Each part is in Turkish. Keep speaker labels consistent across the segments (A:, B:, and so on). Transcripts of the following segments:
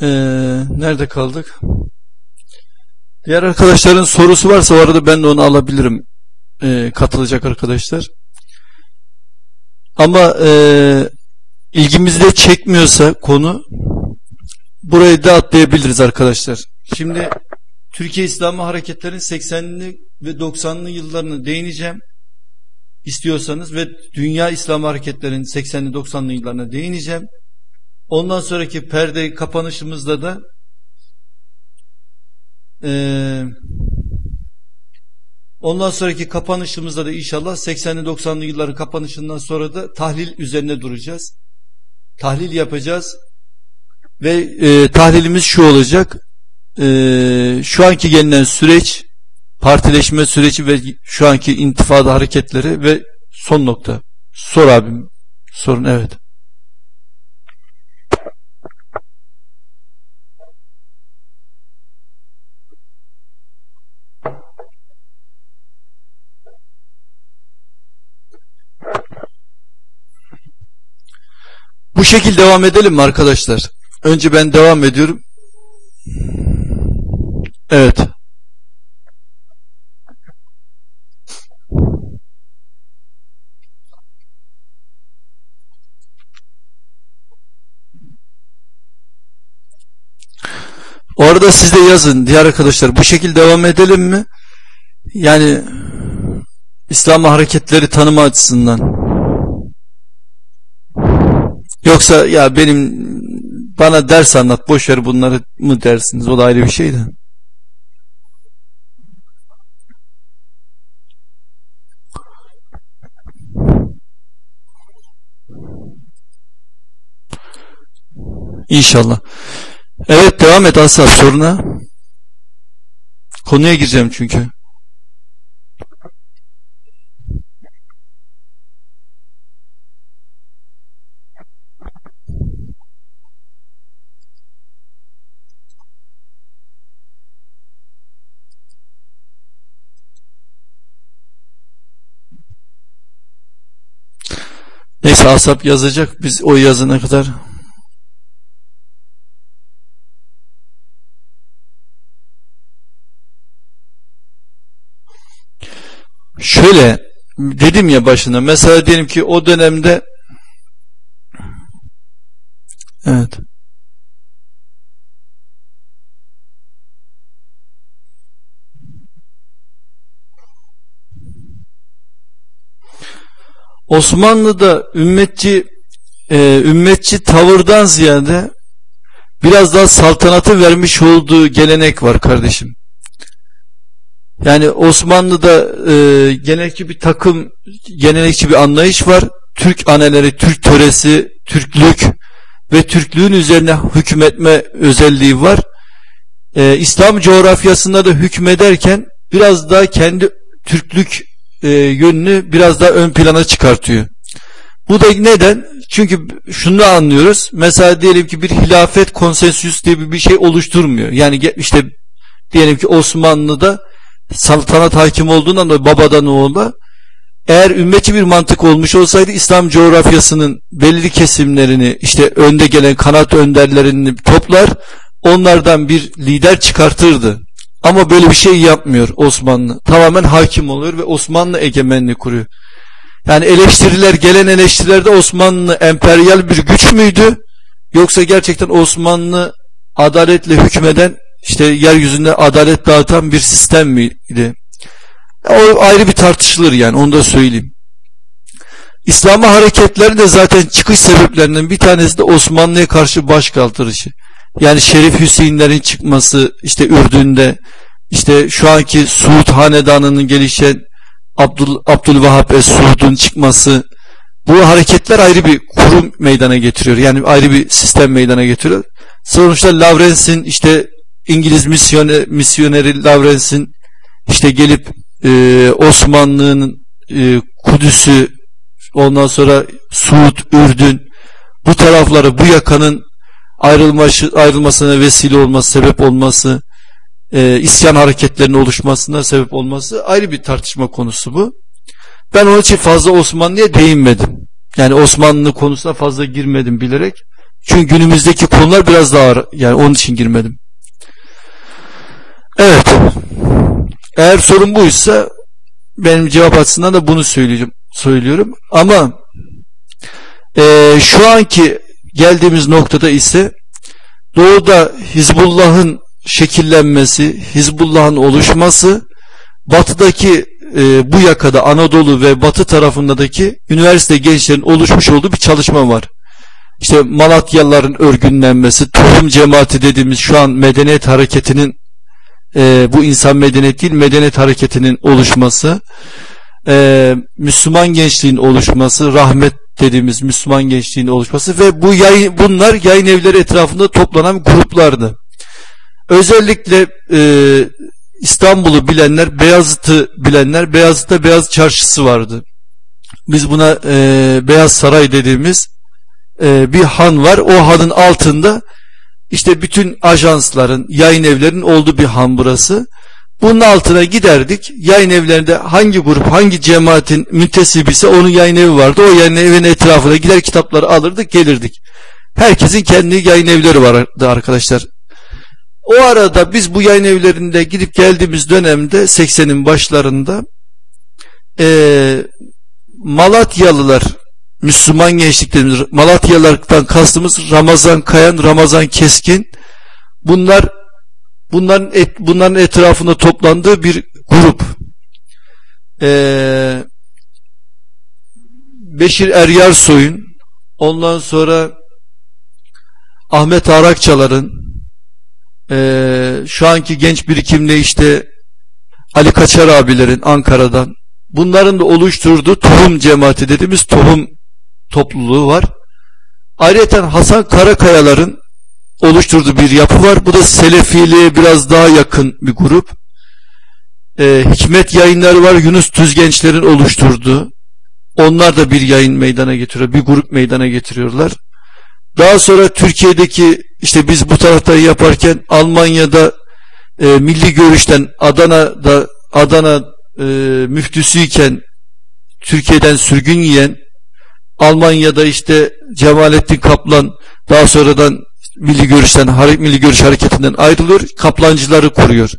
A: Ee, nerede kaldık? Diğer arkadaşların sorusu varsa o arada ben de onu alabilirim. Ee, katılacak arkadaşlar. Ama e, ilgimizde çekmiyorsa konu burayı da atlayabiliriz arkadaşlar. Şimdi Türkiye İslamı hareketlerinin 80'li ve 90'lı yıllarını değineceğim istiyorsanız ve Dünya İslam hareketlerinin 80'li 90'lı yıllarına değineceğim. Ondan sonraki perde kapanışımızda da e, ondan sonraki kapanışımızda da inşallah 80'li 90'lı yılların kapanışından sonra da tahlil üzerine duracağız. Tahlil yapacağız ve e, tahlilimiz şu olacak. E, şu anki gelinen süreç partileşme süreci ve şu anki intifada hareketleri ve son nokta. Sor abim. Sorun evet. Bu şekilde devam edelim mi arkadaşlar? Önce ben devam ediyorum. Evet. Orada siz de yazın diğer arkadaşlar bu şekilde devam edelim mi? Yani İslam hareketleri tanıma açısından. Yoksa ya benim bana ders anlat boş ver bunları mı dersiniz o da ayrı bir şey de. İnşallah. Evet devam et Asaf soruna. Konuya gireceğim çünkü. Neyse Asap yazacak. Biz o yazına kadar. Şöyle dedim ya başına. Mesela diyelim ki o dönemde evet Osmanlı'da ümmetçi e, ümmetçi tavırdan ziyade biraz daha saltanatı vermiş olduğu gelenek var kardeşim. Yani Osmanlı'da e, gelenekçi bir takım, gelenekçi bir anlayış var. Türk aneleri, Türk töresi, Türklük ve Türklüğün üzerine hükmetme özelliği var. E, İslam coğrafyasında da hükmederken biraz daha kendi Türklük e, yönünü biraz daha ön plana çıkartıyor. Bu da neden? Çünkü şunu anlıyoruz. Mesela diyelim ki bir hilafet konsensüs diye bir şey oluşturmuyor. Yani işte diyelim ki Osmanlı'da saltanat hakim olduğundan dolayı babadan oğula eğer ümmetçi bir mantık olmuş olsaydı İslam coğrafyasının belli kesimlerini işte önde gelen kanat önderlerini toplar onlardan bir lider çıkartırdı. Ama böyle bir şey yapmıyor Osmanlı. Tamamen hakim oluyor ve Osmanlı egemenliği kuruyor. Yani eleştiriler gelen eleştirilerde Osmanlı emperyal bir güç müydü? Yoksa gerçekten Osmanlı adaletle hükmeden işte yeryüzünde adalet dağıtan bir sistem miydi? O ayrı bir tartışılır yani onu da söyleyeyim. İslam'a hareketlerin de zaten çıkış sebeplerinden bir tanesi de Osmanlı'ya karşı baş kaldırışı. Yani Şerif Hüseyinlerin çıkması işte Ürdün'de işte şu anki Suud Hanedanı'nın gelişen Abdül, Abdülvahap Es-Suud'un çıkması bu hareketler ayrı bir kurum meydana getiriyor. Yani ayrı bir sistem meydana getiriyor. Sonuçta Lawrence'in işte İngiliz misyoner, misyoneri Lawrence'in işte gelip e, Osmanlı'nın e, Kudüs'ü ondan sonra Suud, Ürdün bu tarafları bu yakanın ayrılması, ayrılmasına vesile olması, sebep olması e, isyan hareketlerinin oluşmasına sebep olması ayrı bir tartışma konusu bu. Ben onun için fazla Osmanlı'ya değinmedim. Yani Osmanlı konusuna fazla girmedim bilerek. Çünkü günümüzdeki konular biraz daha ağır. Yani onun için girmedim. Evet. Eğer sorun buysa benim cevap açısından da bunu söyleyeceğim, söylüyorum. Ama e, şu anki geldiğimiz noktada ise doğuda Hizbullah'ın şekillenmesi, Hizbullah'ın oluşması, batıdaki e, bu yakada Anadolu ve batı tarafındaki üniversite gençlerin oluşmuş olduğu bir çalışma var. İşte Malatyalıların örgünlenmesi, tohum cemaati dediğimiz şu an medeniyet hareketinin e, bu insan medeniyet değil medeniyet hareketinin oluşması, e, Müslüman gençliğin oluşması, rahmet dediğimiz Müslüman gençliğin oluşması ve bu yayın, bunlar yayın evleri etrafında toplanan gruplardı. Özellikle e, İstanbul'u bilenler, Beyazıt'ı bilenler, Beyazıt'ta Beyaz Çarşısı vardı. Biz buna e, Beyaz Saray dediğimiz e, bir han var. O hanın altında işte bütün ajansların, yayın evlerinin olduğu bir han burası. Bunun altına giderdik. Yayın evlerinde hangi grup, hangi cemaatin müntesibi ise onun yayın evi vardı. O yayın evinin etrafına gider kitapları alırdık, gelirdik. Herkesin kendi yayın evleri vardı arkadaşlar. O arada biz bu yayın evlerinde gidip geldiğimiz dönemde 80'in başlarında e, Malatyalılar Müslüman gençliklerimiz Malatyalılardan kastımız Ramazan Kayan, Ramazan Keskin bunlar bunların et, bunların etrafında toplandığı bir grup. Ee, Beşir Eryarsoy'un ondan sonra Ahmet Arakçalar'ın e, şu anki genç birikimle işte Ali Kaçar abilerin Ankara'dan bunların da oluşturduğu tohum cemaati dediğimiz tohum topluluğu var. Ayrıca Hasan Karakayalar'ın oluşturduğu bir yapı var. Bu da Selefiliğe biraz daha yakın bir grup. Ee, Hikmet yayınları var. Yunus Tüzgençlerin oluşturduğu. Onlar da bir yayın meydana getiriyor. Bir grup meydana getiriyorlar. Daha sonra Türkiye'deki işte biz bu tarafta yaparken Almanya'da e, milli görüşten Adana'da Adana e, müftüsüyken Türkiye'den sürgün yiyen Almanya'da işte Cemalettin Kaplan daha sonradan milli görüşten milli görüş hareketinden ayrılıyor. Kaplancıları kuruyor.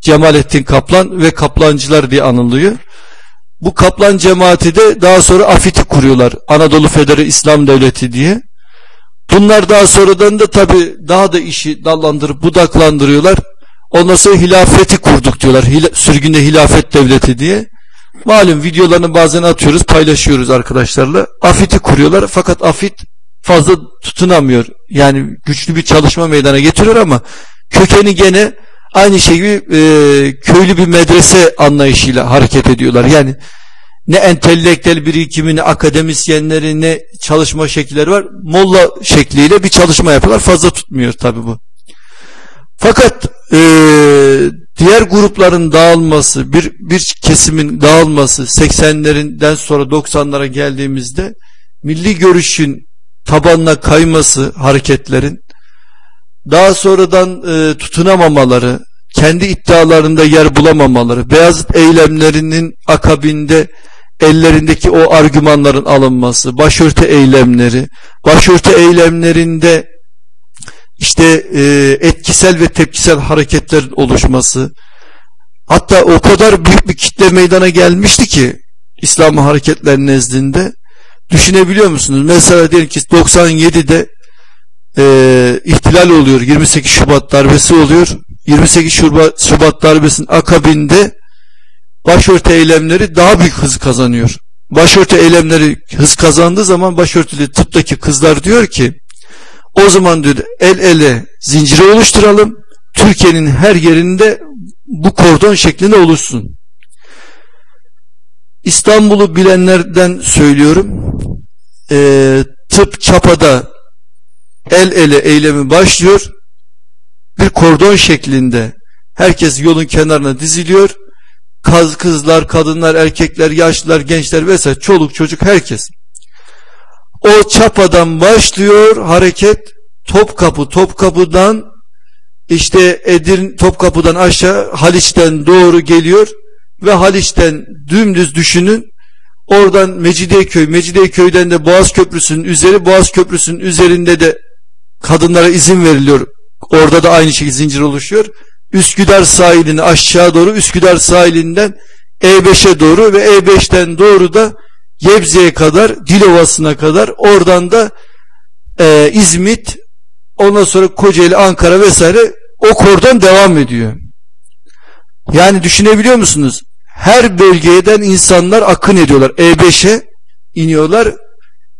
A: Cemalettin Kaplan ve Kaplancılar diye anılıyor. Bu Kaplan cemaati de daha sonra AFİT'i kuruyorlar. Anadolu Federi İslam Devleti diye. Bunlar daha sonradan da tabi daha da işi dallandırıp budaklandırıyorlar. Ondan sonra hilafeti kurduk diyorlar. Hila, sürgünde hilafet devleti diye. Malum videolarını bazen atıyoruz, paylaşıyoruz arkadaşlarla. Afit'i kuruyorlar fakat Afit fazla tutunamıyor. Yani güçlü bir çalışma meydana getiriyor ama kökeni gene aynı şey gibi e, köylü bir medrese anlayışıyla hareket ediyorlar. Yani ne entelektüel birikimi, ne akademisyenleri, ne çalışma şekilleri var. Molla şekliyle bir çalışma yapıyorlar. Fazla tutmuyor tabi bu. Fakat e, diğer grupların dağılması, bir, bir kesimin dağılması 80'lerinden sonra 90'lara geldiğimizde milli görüşün tabanına kayması hareketlerin daha sonradan e, tutunamamaları, kendi iddialarında yer bulamamaları, Beyazıt eylemlerinin akabinde ellerindeki o argümanların alınması, başörtü eylemleri, başörtü eylemlerinde işte e, etkisel ve tepkisel hareketlerin oluşması, hatta o kadar büyük bir kitle meydana gelmişti ki İslam hareketler nezdinde düşünebiliyor musunuz? Mesela diyelim ki 97'de e, ihtilal oluyor, 28 Şubat darbesi oluyor. 28 Şubat, Şubat darbesinin akabinde başörtü eylemleri daha büyük hız kazanıyor. Başörtü eylemleri hız kazandığı zaman başörtülü tıptaki kızlar diyor ki o zaman diyor el ele zinciri oluşturalım. Türkiye'nin her yerinde bu kordon şeklinde oluşsun. İstanbul'u bilenlerden söylüyorum. Ee, tıp çapada el ele eylemi başlıyor. Bir kordon şeklinde herkes yolun kenarına diziliyor. Kaz, kızlar, kadınlar, erkekler, yaşlılar, gençler vesaire çoluk çocuk herkes. O çapadan başlıyor hareket Topkapı, Topkapı'dan işte Edirne, Topkapı'dan aşağı Haliç'ten doğru geliyor ve Haliç'ten dümdüz düşünün oradan Mecidiyeköy, Mecidiyeköy'den de Boğaz Köprüsü'nün üzeri, Boğaz Köprüsü'nün üzerinde de kadınlara izin veriliyor. Orada da aynı şekilde zincir oluşuyor. Üsküdar sahilini aşağı doğru Üsküdar sahilinden E5'e doğru ve E5'ten doğru da Gebze'ye kadar Dilovası'na kadar oradan da e, İzmit ondan sonra Kocaeli Ankara vesaire o kordon devam ediyor. Yani düşünebiliyor musunuz? Her bölgeden insanlar akın ediyorlar. E5'e iniyorlar.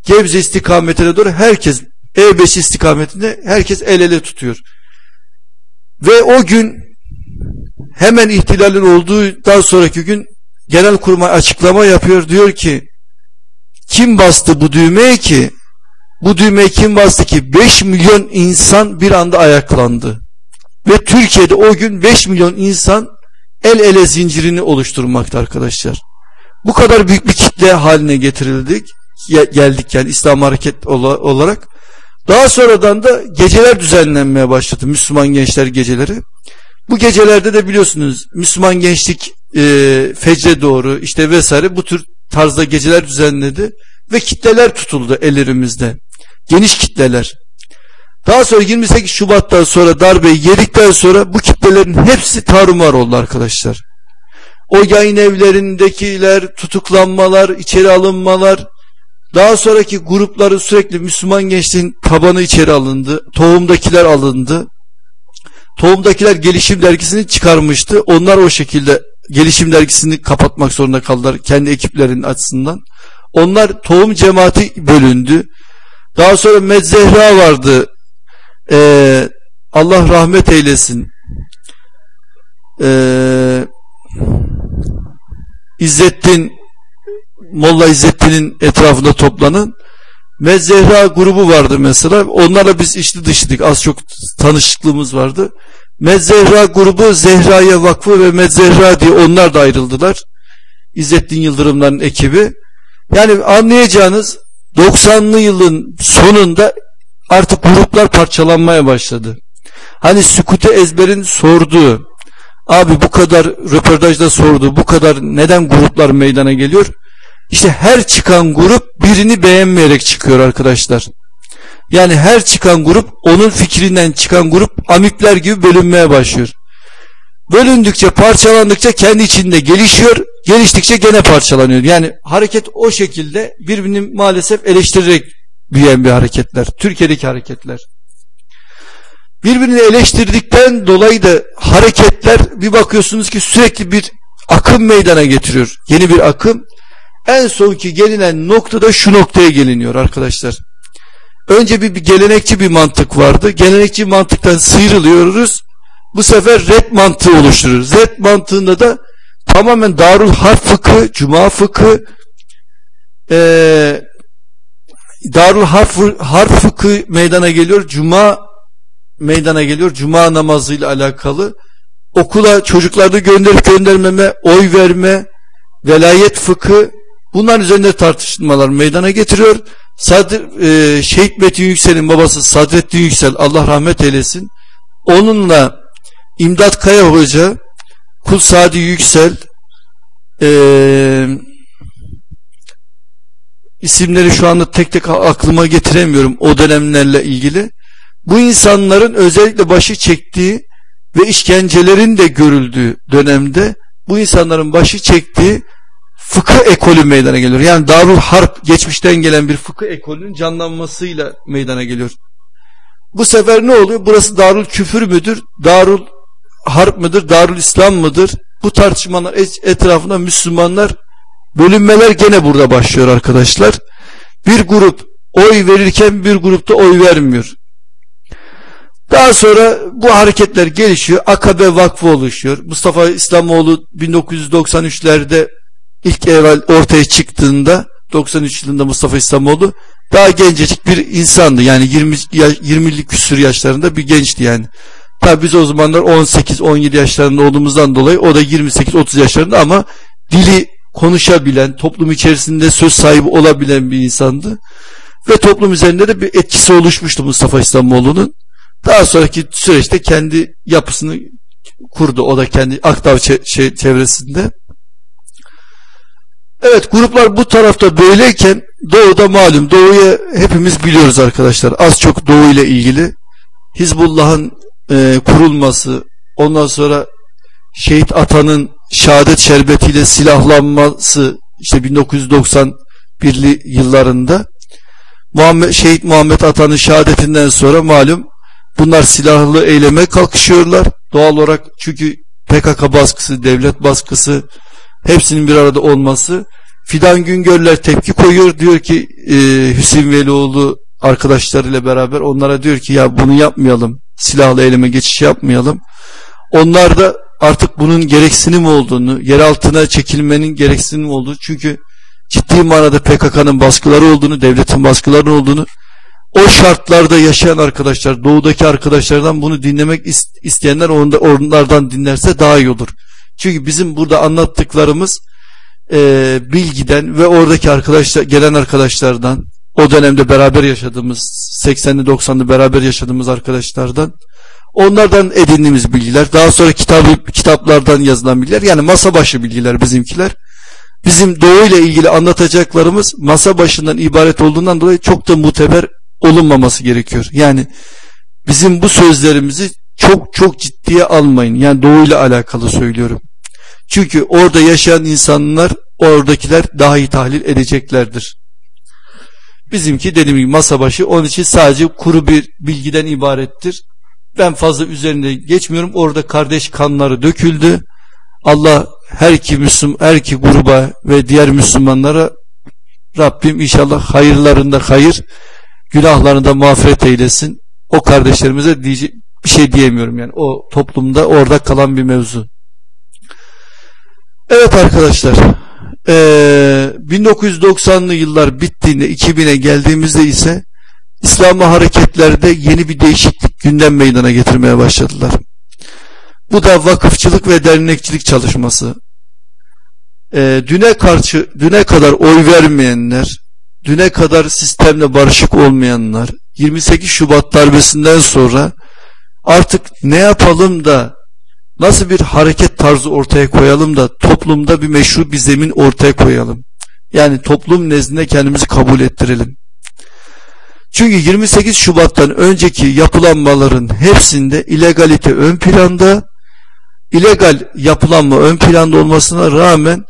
A: Gebze istikametine doğru herkes E5 istikametinde herkes el ele tutuyor. Ve o gün hemen ihtilalin olduğundan sonraki gün genel kurma açıklama yapıyor. Diyor ki kim bastı bu düğmeye ki bu düğmeye kim bastı ki 5 milyon insan bir anda ayaklandı. Ve Türkiye'de o gün 5 milyon insan el ele zincirini oluşturmakta arkadaşlar. Bu kadar büyük bir kitle haline getirildik. Geldik yani İslam hareket olarak. Daha sonradan da geceler düzenlenmeye başladı. Müslüman gençler geceleri. Bu gecelerde de biliyorsunuz Müslüman gençlik e, fecre doğru işte vesaire bu tür tarzda geceler düzenledi ve kitleler tutuldu ellerimizde. Geniş kitleler. Daha sonra 28 Şubat'tan sonra darbeyi yedikten sonra bu kitlelerin hepsi tarumar oldu arkadaşlar. O yayın evlerindekiler, tutuklanmalar, içeri alınmalar, daha sonraki grupları sürekli Müslüman gençliğin tabanı içeri alındı. Tohumdakiler alındı. Tohumdakiler gelişim dergisini çıkarmıştı. Onlar o şekilde gelişim dergisini kapatmak zorunda kaldılar kendi ekiplerinin açısından. Onlar tohum cemaati bölündü. Daha sonra Medzehra vardı. Ee, Allah rahmet eylesin. Ee, İzzettin Molla İzzettin'in etrafında toplanan Mezzehra grubu vardı mesela. Onlarla biz içli dışıydık. Az çok tanışıklığımız vardı. Mezzehra grubu Zehra'ya Vakfı ve Mezzehra diye onlar da ayrıldılar. İzzettin Yıldırımların ekibi. Yani anlayacağınız 90'lı yılın sonunda artık gruplar parçalanmaya başladı. Hani Sükute Ezber'in sorduğu abi bu kadar röportajda sordu bu kadar neden gruplar meydana geliyor? İşte her çıkan grup birini beğenmeyerek çıkıyor arkadaşlar. Yani her çıkan grup onun fikrinden çıkan grup amipler gibi bölünmeye başlıyor. Bölündükçe parçalandıkça kendi içinde gelişiyor. Geliştikçe gene parçalanıyor. Yani hareket o şekilde birbirini maalesef eleştirerek büyüyen bir hareketler. Türkiye'deki hareketler. Birbirini eleştirdikten dolayı da hareketler bir bakıyorsunuz ki sürekli bir akım meydana getiriyor. Yeni bir akım. En sonki gelinen noktada şu noktaya geliniyor arkadaşlar. Önce bir, bir gelenekçi bir mantık vardı. Gelenekçi mantıktan sıyrılıyoruz. Bu sefer red mantığı oluşturuyoruz. Red mantığında da tamamen Darul Harp fıkı, Cuma fıkı, ee, Darul Harp, Harp fıkı meydana geliyor. Cuma meydana geliyor. Cuma namazıyla alakalı. Okula çocuklarda gönderip göndermeme, oy verme, velayet fıkı bunların üzerinde tartışmalar meydana getiriyor. Sadr, e, Şehit Metin Yüksel'in babası Sadrettin Yüksel Allah rahmet eylesin. Onunla İmdat Kaya Hoca, Kul Sadi Yüksel, e, isimleri şu anda tek tek aklıma getiremiyorum o dönemlerle ilgili. Bu insanların özellikle başı çektiği ve işkencelerin de görüldüğü dönemde bu insanların başı çektiği fıkıh ekolü meydana geliyor. Yani Darul Harp geçmişten gelen bir fıkıh ekolünün canlanmasıyla meydana geliyor. Bu sefer ne oluyor? Burası Darul Küfür müdür? Darul Harp mıdır? Darul İslam mıdır? Bu tartışmalar etrafında Müslümanlar bölünmeler gene burada başlıyor arkadaşlar. Bir grup oy verirken bir grupta oy vermiyor. Daha sonra bu hareketler gelişiyor. Akabe Vakfı oluşuyor. Mustafa İslamoğlu 1993'lerde ilk evvel ortaya çıktığında 93 yılında Mustafa İslamoğlu daha gencecik bir insandı. Yani 20 20'lik küsür yaşlarında bir gençti yani. Tabi biz o zamanlar 18-17 yaşlarında olduğumuzdan dolayı o da 28-30 yaşlarında ama dili konuşabilen, toplum içerisinde söz sahibi olabilen bir insandı. Ve toplum üzerinde de bir etkisi oluşmuştu Mustafa İslamoğlu'nun. Daha sonraki süreçte kendi yapısını kurdu. O da kendi Aktav çevresinde. Evet gruplar bu tarafta böyleyken doğuda malum doğuyu hepimiz biliyoruz arkadaşlar. Az çok doğu ile ilgili Hizbullah'ın e, kurulması ondan sonra şehit atanın şehadet şerbetiyle silahlanması işte 1991'li yıllarında Muhammed, şehit Muhammed Atan'ın şehadetinden sonra malum bunlar silahlı eyleme kalkışıyorlar. Doğal olarak çünkü PKK baskısı, devlet baskısı hepsinin bir arada olması Fidan Güngörler tepki koyuyor. Diyor ki e, Hüseyin Velioğlu arkadaşlarıyla beraber onlara diyor ki ya bunu yapmayalım. Silahlı eyleme geçiş yapmayalım. Onlar da artık bunun gereksinim olduğunu, yer altına çekilmenin gereksinim olduğunu çünkü ciddi manada PKK'nın baskıları olduğunu, devletin baskıları olduğunu o şartlarda yaşayan arkadaşlar, doğudaki arkadaşlardan bunu dinlemek isteyenler onlardan dinlerse daha iyi olur. Çünkü bizim burada anlattıklarımız e, bilgiden ve oradaki arkadaşlar gelen arkadaşlardan o dönemde beraber yaşadığımız 80'li 90'lı beraber yaşadığımız arkadaşlardan onlardan edindiğimiz bilgiler daha sonra kitabı, kitaplardan yazılan bilgiler yani masa başı bilgiler bizimkiler bizim doğu ile ilgili anlatacaklarımız masa başından ibaret olduğundan dolayı çok da muteber olunmaması gerekiyor. Yani bizim bu sözlerimizi çok çok ciddiye almayın. Yani doğu ile alakalı söylüyorum. Çünkü orada yaşayan insanlar oradakiler daha iyi tahlil edeceklerdir. Bizimki dediğim gibi masa başı onun için sadece kuru bir bilgiden ibarettir. Ben fazla üzerinde geçmiyorum. Orada kardeş kanları döküldü. Allah her iki Müslüman, her iki gruba ve diğer Müslümanlara Rabbim inşallah hayırlarında hayır, günahlarında mağfiret eylesin. O kardeşlerimize diyecek bir şey diyemiyorum yani. O toplumda orada kalan bir mevzu. Evet arkadaşlar. Ee, 1990'lı yıllar bittiğinde 2000'e geldiğimizde ise İslami hareketlerde yeni bir değişiklik gündem meydana getirmeye başladılar. Bu da vakıfçılık ve dernekçilik çalışması. Ee, düne karşı, düne kadar oy vermeyenler, düne kadar sistemle barışık olmayanlar, 28 Şubat darbesinden sonra artık ne yapalım da nasıl bir hareket tarzı ortaya koyalım da toplumda bir meşru bir zemin ortaya koyalım. Yani toplum nezdinde kendimizi kabul ettirelim. Çünkü 28 Şubat'tan önceki yapılanmaların hepsinde illegalite ön planda, illegal yapılanma ön planda olmasına rağmen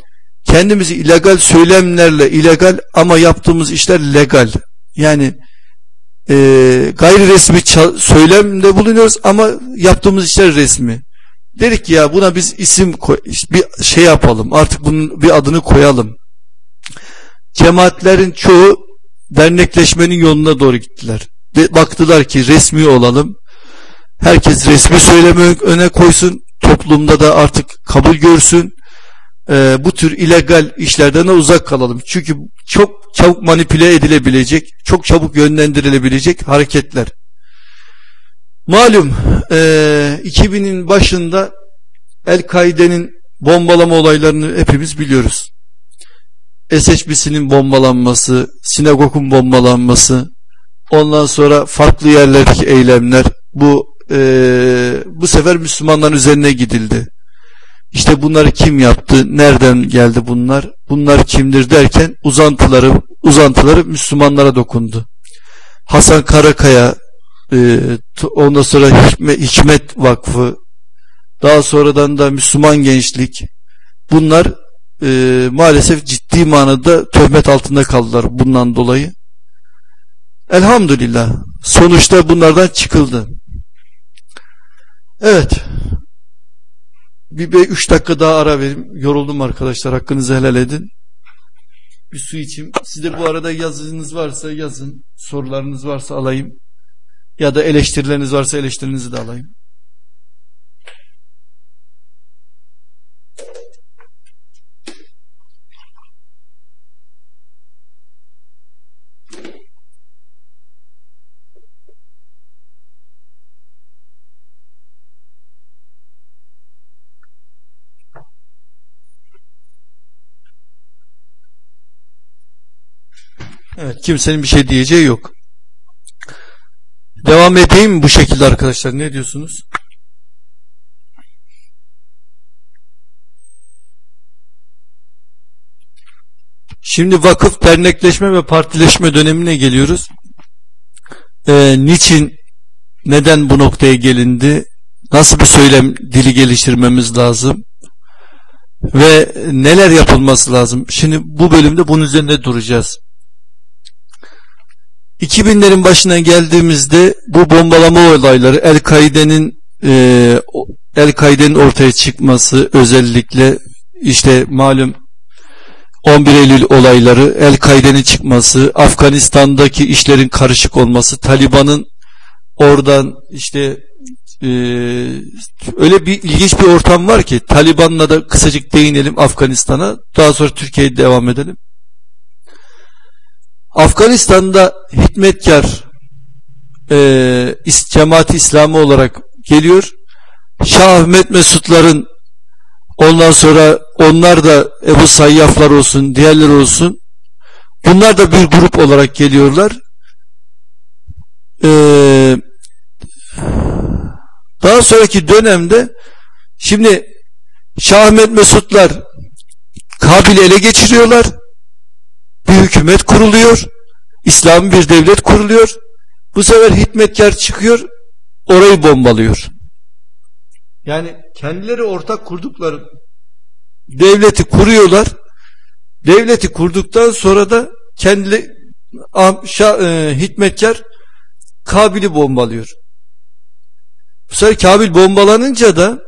A: kendimizi illegal söylemlerle illegal ama yaptığımız işler legal. Yani e, gayri resmi söylemde bulunuyoruz ama yaptığımız işler resmi. Dedik ki ya buna biz isim koy, bir şey yapalım artık bunun bir adını koyalım. Cemaatlerin çoğu dernekleşmenin yoluna doğru gittiler. Ve baktılar ki resmi olalım. Herkes resmi söyleme öne koysun. Toplumda da artık kabul görsün. Ee, bu tür illegal işlerden de uzak kalalım. Çünkü çok çabuk manipüle edilebilecek, çok çabuk yönlendirilebilecek hareketler. Malum e, 2000'in başında El-Kaide'nin bombalama olaylarını hepimiz biliyoruz. SHB'sinin bombalanması, sinagogun bombalanması, ondan sonra farklı yerlerdeki eylemler, bu e, bu sefer Müslümanların üzerine gidildi. İşte bunları kim yaptı, nereden geldi bunlar, bunlar kimdir derken uzantıları, uzantıları Müslümanlara dokundu. Hasan Karakaya e, ondan sonra Hikmet, Vakfı daha sonradan da Müslüman Gençlik bunlar e, maalesef ciddi manada töhmet altında kaldılar bundan dolayı. Elhamdülillah sonuçta bunlardan çıkıldı. Evet. Bir, bir üç dakika daha ara verin. Yoruldum arkadaşlar. Hakkınızı helal edin. Bir su içeyim. Siz bu arada yazınız varsa yazın. Sorularınız varsa alayım. Ya da eleştirileriniz varsa eleştirinizi de alayım. Evet, kimsenin bir şey diyeceği yok. Devam edeyim mi bu şekilde arkadaşlar? Ne diyorsunuz? Şimdi vakıf dernekleşme ve partileşme dönemine geliyoruz. Ee, niçin, neden bu noktaya gelindi? Nasıl bir söylem dili geliştirmemiz lazım? Ve neler yapılması lazım? Şimdi bu bölümde bunun üzerinde duracağız. 2000'lerin başına geldiğimizde bu bombalama olayları El-Kaide'nin El-Kaide'nin ortaya çıkması özellikle işte malum 11 Eylül olayları, El-Kaide'nin çıkması, Afganistan'daki işlerin karışık olması, Taliban'ın oradan işte e, öyle bir ilginç bir ortam var ki Taliban'la da kısacık değinelim Afganistan'a daha sonra Türkiye'ye devam edelim. Afganistan'da hikmetkar e, cemaat İslamı olarak geliyor. Şah Ahmet Mesutların ondan sonra onlar da Ebu Sayyaflar olsun, diğerler olsun. Bunlar da bir grup olarak geliyorlar. Ee, daha sonraki dönemde şimdi Şah Ahmet Mesutlar Kabil'i ele geçiriyorlar. Bir hükümet kuruluyor. İslam bir devlet kuruluyor. Bu sefer hikmetkar çıkıyor. Orayı bombalıyor. Yani kendileri ortak kurdukları devleti kuruyorlar. Devleti kurduktan sonra da kendi e, hikmetkar Kabil'i bombalıyor. Bu sefer Kabil bombalanınca da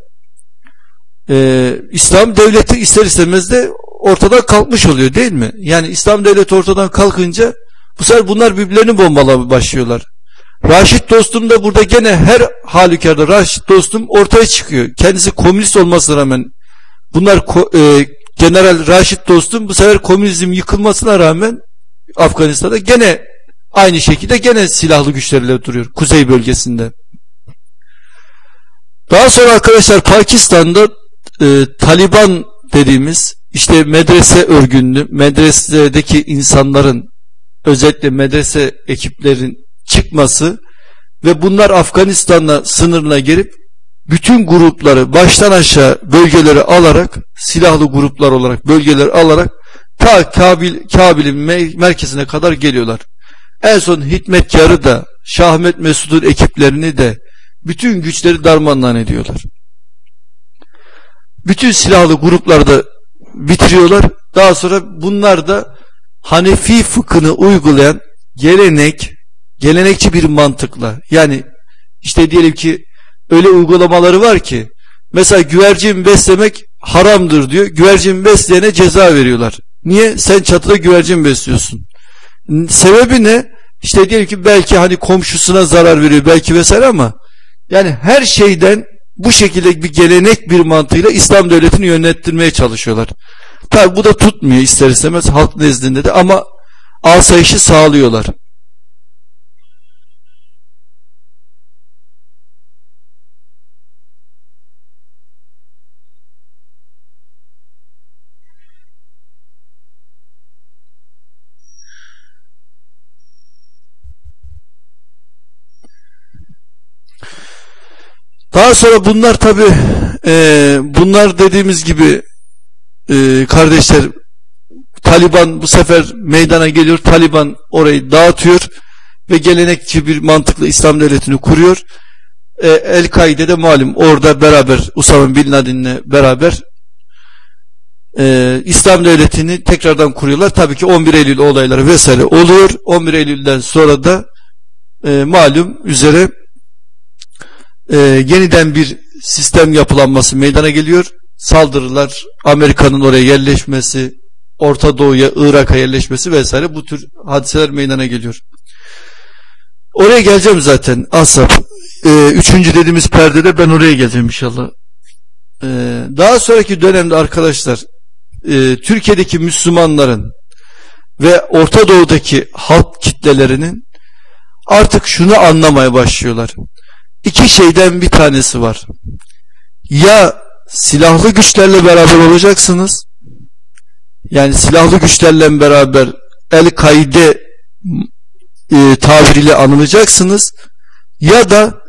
A: e, İslam devleti ister istemez de ortadan kalkmış oluyor değil mi? Yani İslam devleti ortadan kalkınca bu sefer bunlar birbirlerini bombalamaya başlıyorlar. Raşit dostum da burada gene her halükarda Raşit dostum ortaya çıkıyor. Kendisi komünist olmasına rağmen bunlar e, General Raşit dostum bu sefer komünizm yıkılmasına rağmen Afganistan'da gene aynı şekilde gene silahlı güçlerle duruyor kuzey bölgesinde. Daha sonra arkadaşlar Pakistan'da e, Taliban dediğimiz işte medrese örgünlü, medresedeki insanların özellikle medrese ekiplerin çıkması ve bunlar Afganistan'la sınırına girip bütün grupları baştan aşağı bölgeleri alarak silahlı gruplar olarak bölgeleri alarak ta Kabil, Kabil'in merkezine kadar geliyorlar. En son hikmetkarı da Şahmet Mesud'un ekiplerini de bütün güçleri darmandan ediyorlar. Bütün silahlı grupları da bitiriyorlar. Daha sonra bunlar da Hanefi fıkhını uygulayan gelenek, gelenekçi bir mantıkla yani işte diyelim ki öyle uygulamaları var ki mesela güvercin beslemek haramdır diyor. Güvercin besleyene ceza veriyorlar. Niye? Sen çatıda güvercin besliyorsun. Sebebi ne? İşte diyelim ki belki hani komşusuna zarar veriyor belki vesaire ama yani her şeyden bu şekilde bir gelenek bir mantığıyla İslam devletini yönettirmeye çalışıyorlar. Tabi bu da tutmuyor ister istemez halk nezdinde de ama asayişi sağlıyorlar. Daha sonra bunlar tabi e, bunlar dediğimiz gibi e, kardeşler Taliban bu sefer meydana geliyor. Taliban orayı dağıtıyor ve gelenekçi bir mantıklı İslam devletini kuruyor. E, El-Kaide de malum orada beraber Usama Bin Laden'le beraber e, İslam devletini tekrardan kuruyorlar. Tabii ki 11 Eylül olayları vesaire oluyor. 11 Eylül'den sonra da e, malum üzere e, yeniden bir sistem yapılanması meydana geliyor. Saldırılar, Amerika'nın oraya yerleşmesi, Orta Doğu'ya, Irak'a yerleşmesi vesaire bu tür hadiseler meydana geliyor. Oraya geleceğim zaten Asap. Ee, üçüncü dediğimiz perdede ben oraya geleceğim inşallah. Ee, daha sonraki dönemde arkadaşlar e, Türkiye'deki Müslümanların ve Orta Doğu'daki halk kitlelerinin artık şunu anlamaya başlıyorlar iki şeyden bir tanesi var. Ya silahlı güçlerle beraber olacaksınız. Yani silahlı güçlerle beraber El-Kaide e, tabiriyle anılacaksınız. Ya da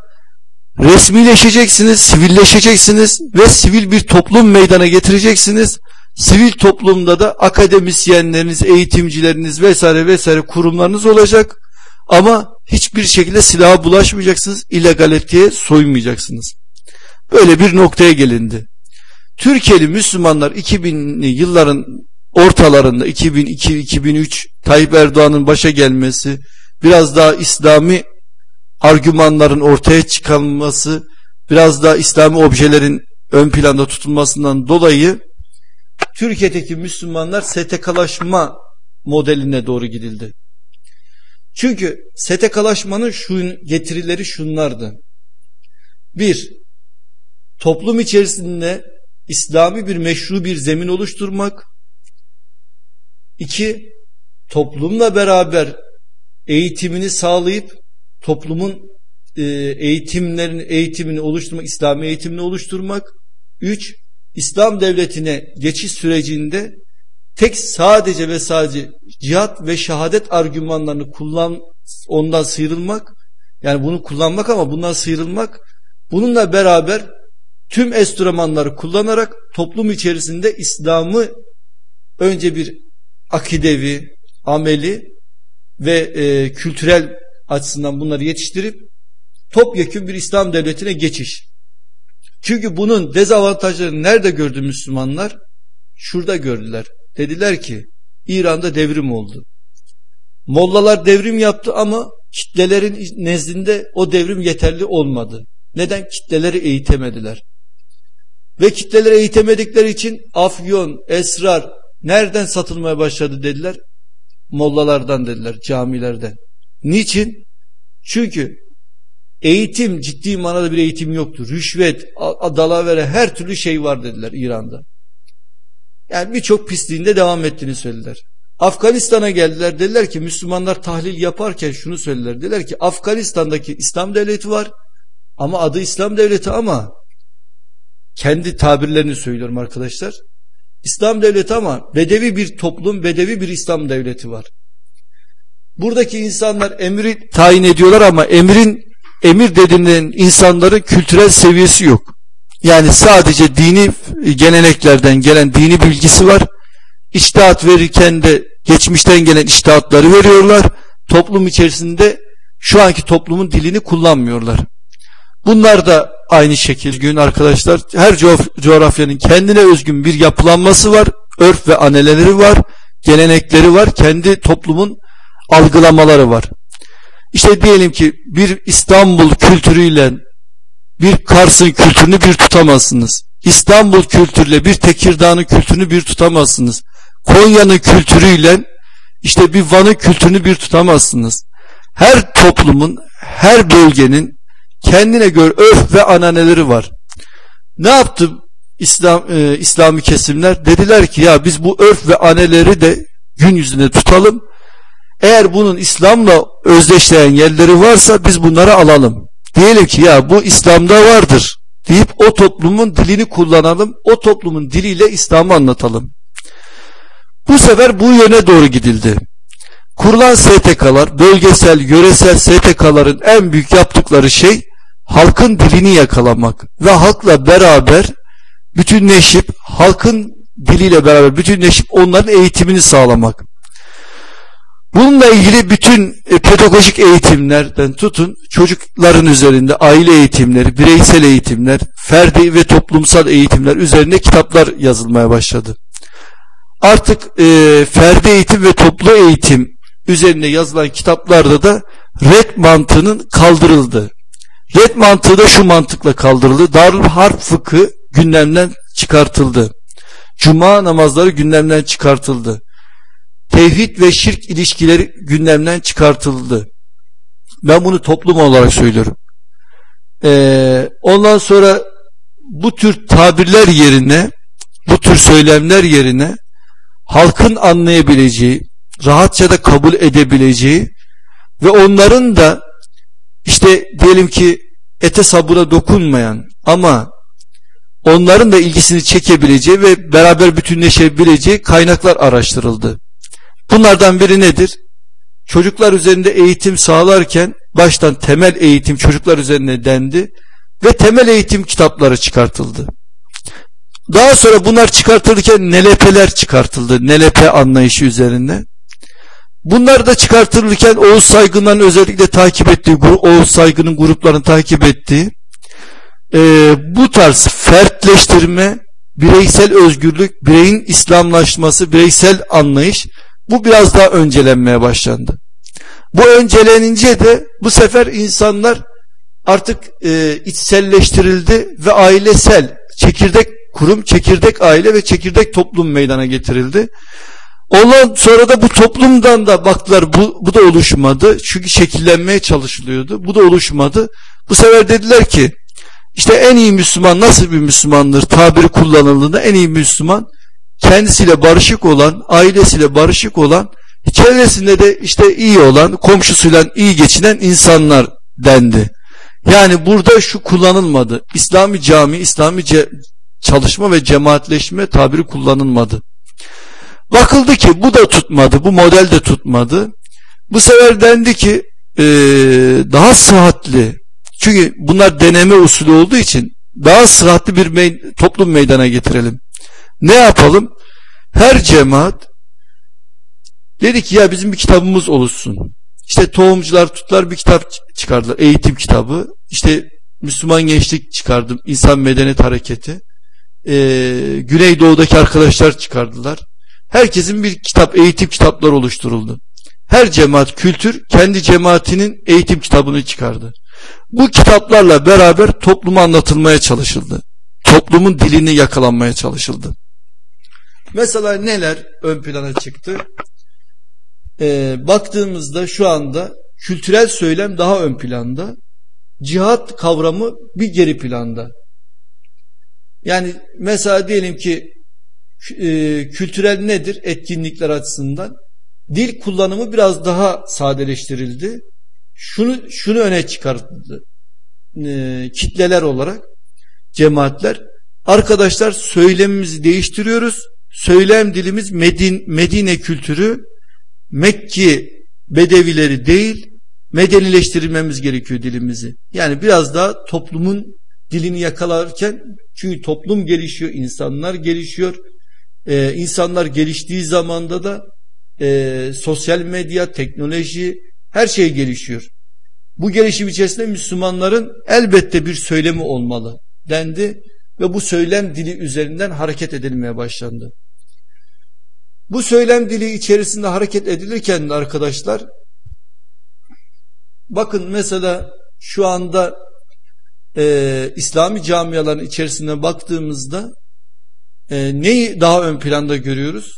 A: resmileşeceksiniz, sivilleşeceksiniz ve sivil bir toplum meydana getireceksiniz. Sivil toplumda da akademisyenleriniz, eğitimcileriniz vesaire vesaire kurumlarınız olacak. Ama hiçbir şekilde silaha bulaşmayacaksınız, illegaliteye soyunmayacaksınız. Böyle bir noktaya gelindi. Türkiye'li Müslümanlar 2000'li yılların ortalarında 2002-2003 Tayyip Erdoğan'ın başa gelmesi, biraz daha İslami argümanların ortaya çıkarılması, biraz daha İslami objelerin ön planda tutulmasından dolayı Türkiye'deki Müslümanlar STK'laşma modeline doğru gidildi. Çünkü STK'laşmanın şu getirileri şunlardı. Bir, toplum içerisinde İslami bir meşru bir zemin oluşturmak. İki, toplumla beraber eğitimini sağlayıp toplumun e, eğitimlerin eğitimini oluşturmak, İslami eğitimini oluşturmak. Üç, İslam devletine geçiş sürecinde tek sadece ve sadece cihat ve şehadet argümanlarını kullan ondan sıyrılmak yani bunu kullanmak ama bundan sıyrılmak bununla beraber tüm enstrümanları kullanarak toplum içerisinde İslam'ı önce bir akidevi, ameli ve e, kültürel açısından bunları yetiştirip topyekun bir İslam devletine geçiş. Çünkü bunun dezavantajlarını nerede gördü Müslümanlar? Şurada gördüler. Dediler ki İran'da devrim oldu. Mollalar devrim yaptı ama kitlelerin nezdinde o devrim yeterli olmadı. Neden? Kitleleri eğitemediler. Ve kitleleri eğitemedikleri için afyon, esrar nereden satılmaya başladı dediler? Mollalardan dediler, camilerden. Niçin? Çünkü eğitim ciddi manada bir eğitim yoktur. Rüşvet, dalavere her türlü şey var dediler İran'da. Yani birçok pisliğinde devam ettiğini söylediler. Afganistan'a geldiler dediler ki Müslümanlar tahlil yaparken şunu söylediler. Dediler ki Afganistan'daki İslam devleti var ama adı İslam devleti ama kendi tabirlerini söylüyorum arkadaşlar. İslam devleti ama bedevi bir toplum, bedevi bir İslam devleti var. Buradaki insanlar emri tayin ediyorlar ama emrin emir dediğinden insanların kültürel seviyesi yok. Yani sadece dini geleneklerden gelen dini bilgisi var. İçtihat verirken de geçmişten gelen içtihatları veriyorlar. Toplum içerisinde şu anki toplumun dilini kullanmıyorlar. Bunlar da aynı şekilde gün arkadaşlar her coğrafyanın kendine özgün bir yapılanması var. Örf ve aneleri var. Gelenekleri var. Kendi toplumun algılamaları var. İşte diyelim ki bir İstanbul kültürüyle bir Kars'ın kültürünü bir tutamazsınız. İstanbul kültürüyle bir Tekirdağ'ın kültürünü bir tutamazsınız. Konya'nın kültürüyle işte bir Van'ın kültürünü bir tutamazsınız. Her toplumun, her bölgenin kendine göre örf ve ananeleri var. Ne yaptı İslam e, İslami kesimler? Dediler ki ya biz bu örf ve aneleri de gün yüzünde tutalım. Eğer bunun İslam'la özdeşleyen yerleri varsa biz bunları alalım. Diyelim ki ya bu İslam'da vardır deyip o toplumun dilini kullanalım. O toplumun diliyle İslam'ı anlatalım. Bu sefer bu yöne doğru gidildi. Kurulan STK'lar, bölgesel, yöresel STK'ların en büyük yaptıkları şey halkın dilini yakalamak ve halkla beraber bütünleşip halkın diliyle beraber bütünleşip onların eğitimini sağlamak. Bununla ilgili bütün e, pedagojik eğitimlerden tutun çocukların üzerinde aile eğitimleri, bireysel eğitimler, ferdi ve toplumsal eğitimler üzerine kitaplar yazılmaya başladı. Artık e, ferdi eğitim ve toplu eğitim üzerine yazılan kitaplarda da red mantığının kaldırıldı. Red mantığı da şu mantıkla kaldırıldı. Darül Harp fıkı gündemden çıkartıldı. Cuma namazları gündemden çıkartıldı tevhid ve şirk ilişkileri gündemden çıkartıldı. Ben bunu toplum olarak söylüyorum. Ee, ondan sonra bu tür tabirler yerine, bu tür söylemler yerine halkın anlayabileceği, rahatça da kabul edebileceği ve onların da işte diyelim ki ete sabura dokunmayan ama onların da ilgisini çekebileceği ve beraber bütünleşebileceği kaynaklar araştırıldı. Bunlardan biri nedir? Çocuklar üzerinde eğitim sağlarken baştan temel eğitim çocuklar üzerine dendi ve temel eğitim kitapları çıkartıldı. Daha sonra bunlar çıkartılırken nelepeler çıkartıldı. Nelepe anlayışı üzerinde. Bunlar da çıkartılırken Oğuz Saygın'dan özellikle takip ettiği, Oğuz Saygın'ın gruplarını takip ettiği e, bu tarz fertleştirme, bireysel özgürlük, bireyin İslamlaşması, bireysel anlayış bu biraz daha öncelenmeye başlandı. Bu öncelenince de bu sefer insanlar artık e, içselleştirildi ve ailesel çekirdek kurum, çekirdek aile ve çekirdek toplum meydana getirildi. Ondan sonra da bu toplumdan da baktılar bu, bu da oluşmadı. Çünkü şekillenmeye çalışılıyordu. Bu da oluşmadı. Bu sefer dediler ki işte en iyi Müslüman nasıl bir Müslümandır tabiri kullanıldığında en iyi Müslüman kendisiyle barışık olan, ailesiyle barışık olan, çevresinde de işte iyi olan, komşusuyla iyi geçinen insanlar dendi. Yani burada şu kullanılmadı. İslami cami, İslami ce çalışma ve cemaatleşme tabiri kullanılmadı. Bakıldı ki bu da tutmadı, bu model de tutmadı. Bu sefer dendi ki e, daha sıhhatli, çünkü bunlar deneme usulü olduğu için daha sıhhatli bir me toplum meydana getirelim. Ne yapalım? Her cemaat dedi ki ya bizim bir kitabımız oluşsun. İşte tohumcular tutlar bir kitap çıkardılar. Eğitim kitabı. İşte Müslüman Gençlik çıkardım. İnsan Medeniyet Hareketi. Ee, Güneydoğu'daki arkadaşlar çıkardılar. Herkesin bir kitap, eğitim kitapları oluşturuldu. Her cemaat kültür kendi cemaatinin eğitim kitabını çıkardı. Bu kitaplarla beraber topluma anlatılmaya çalışıldı. Toplumun dilini yakalanmaya çalışıldı. Mesela neler ön plana çıktı? Ee, baktığımızda şu anda kültürel söylem daha ön planda. Cihat kavramı bir geri planda. Yani mesela diyelim ki e, kültürel nedir etkinlikler açısından? Dil kullanımı biraz daha sadeleştirildi. Şunu şunu öne çıkarttı. E, kitleler olarak cemaatler arkadaşlar söylemimizi değiştiriyoruz. Söylem dilimiz Medin, Medine kültürü Mekki bedevileri değil medenileştirmemiz gerekiyor dilimizi. Yani biraz daha toplumun dilini yakalarken çünkü toplum gelişiyor, insanlar gelişiyor. Ee, insanlar geliştiği zamanda da e, sosyal medya, teknoloji her şey gelişiyor. Bu gelişim içerisinde Müslümanların elbette bir söylemi olmalı dendi ve bu söylem dili üzerinden hareket edilmeye başlandı. Bu söylem dili içerisinde hareket edilirken arkadaşlar bakın mesela şu anda e, İslami camiaların içerisine baktığımızda e, neyi daha ön planda görüyoruz?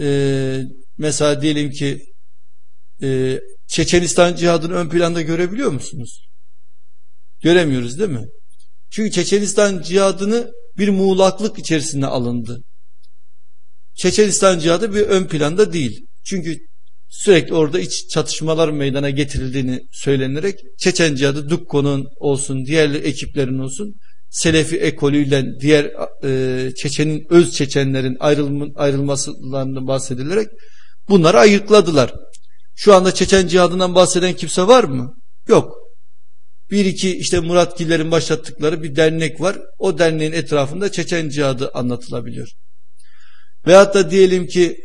A: E, mesela diyelim ki e, Çeçenistan cihadını ön planda görebiliyor musunuz? Göremiyoruz değil mi? Çünkü Çeçenistan cihadını bir muğlaklık içerisinde alındı. Çeçenistan cihadı bir ön planda değil. Çünkü sürekli orada iç çatışmalar meydana getirildiğini söylenerek Çeçen cihadı Dukko'nun olsun, diğer ekiplerin olsun Selefi ekolüyle diğer e, Çeçenin öz Çeçenlerin ayrılma, ayrılmasından bahsedilerek bunları ayıkladılar. Şu anda Çeçen cihadından bahseden kimse var mı? Yok. Bir iki işte Muratgillerin başlattıkları bir dernek var. O derneğin etrafında Çeçen cihadı anlatılabiliyor. Veyahut da diyelim ki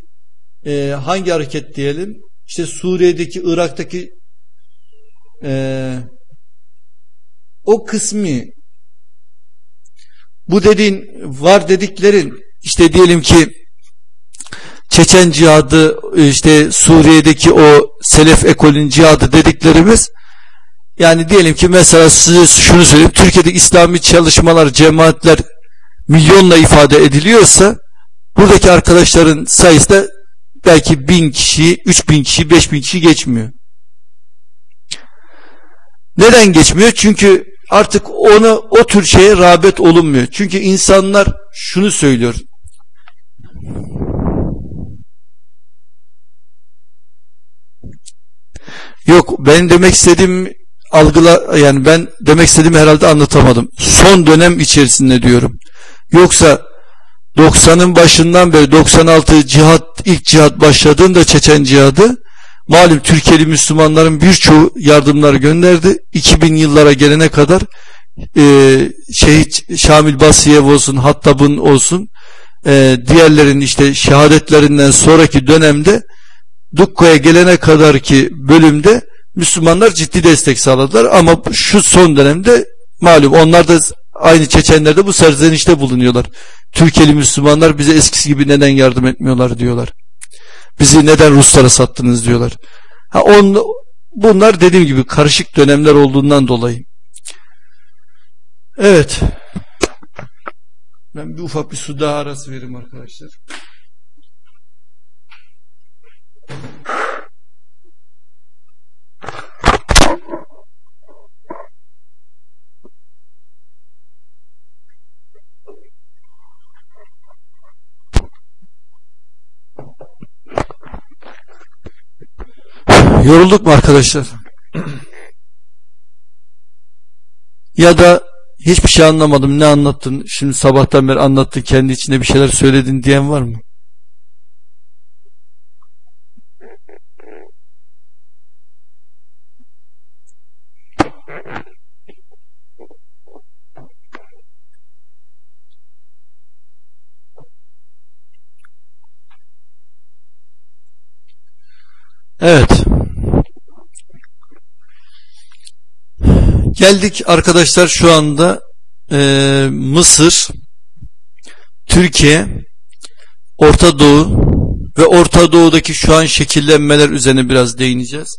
A: e, hangi hareket diyelim? İşte Suriye'deki, Irak'taki e, o kısmı bu dediğin var dediklerin işte diyelim ki Çeçen cihadı işte Suriye'deki o Selef ekolün cihadı dediklerimiz yani diyelim ki mesela size şunu söyleyeyim Türkiye'de İslami çalışmalar cemaatler milyonla ifade ediliyorsa buradaki arkadaşların sayısı da belki bin kişi, üç bin kişi, beş bin kişi geçmiyor. Neden geçmiyor? Çünkü artık onu o tür şeye rağbet olunmuyor. Çünkü insanlar şunu söylüyor. Yok ben demek istediğim algıla yani ben demek istediğimi herhalde anlatamadım. Son dönem içerisinde diyorum. Yoksa 90'ın başından beri 96 cihat ilk cihat başladığında Çeçen cihadı malum Türkiye'li Müslümanların birçoğu yardımlar gönderdi. 2000 yıllara gelene kadar e, şehit Şamil Basiyev olsun, Hattab'ın olsun e, diğerlerin işte şehadetlerinden sonraki dönemde Dukka'ya gelene kadar ki bölümde Müslümanlar ciddi destek sağladılar ama şu son dönemde malum onlar da aynı Çeçenlerde bu serzenişte bulunuyorlar. Türkiye'li Müslümanlar bize eskisi gibi neden yardım etmiyorlar diyorlar. Bizi neden Ruslara sattınız diyorlar. Ha on, bunlar dediğim gibi karışık dönemler olduğundan dolayı. Evet. Ben bir ufak bir su daha arası vereyim arkadaşlar. Yorulduk mu arkadaşlar? ya da hiçbir şey anlamadım ne anlattın şimdi sabahtan beri anlattın kendi içinde bir şeyler söyledin diyen var mı? Evet. Geldik arkadaşlar şu anda e, Mısır, Türkiye, Orta Doğu ve Orta Doğu'daki şu an şekillenmeler üzerine biraz değineceğiz.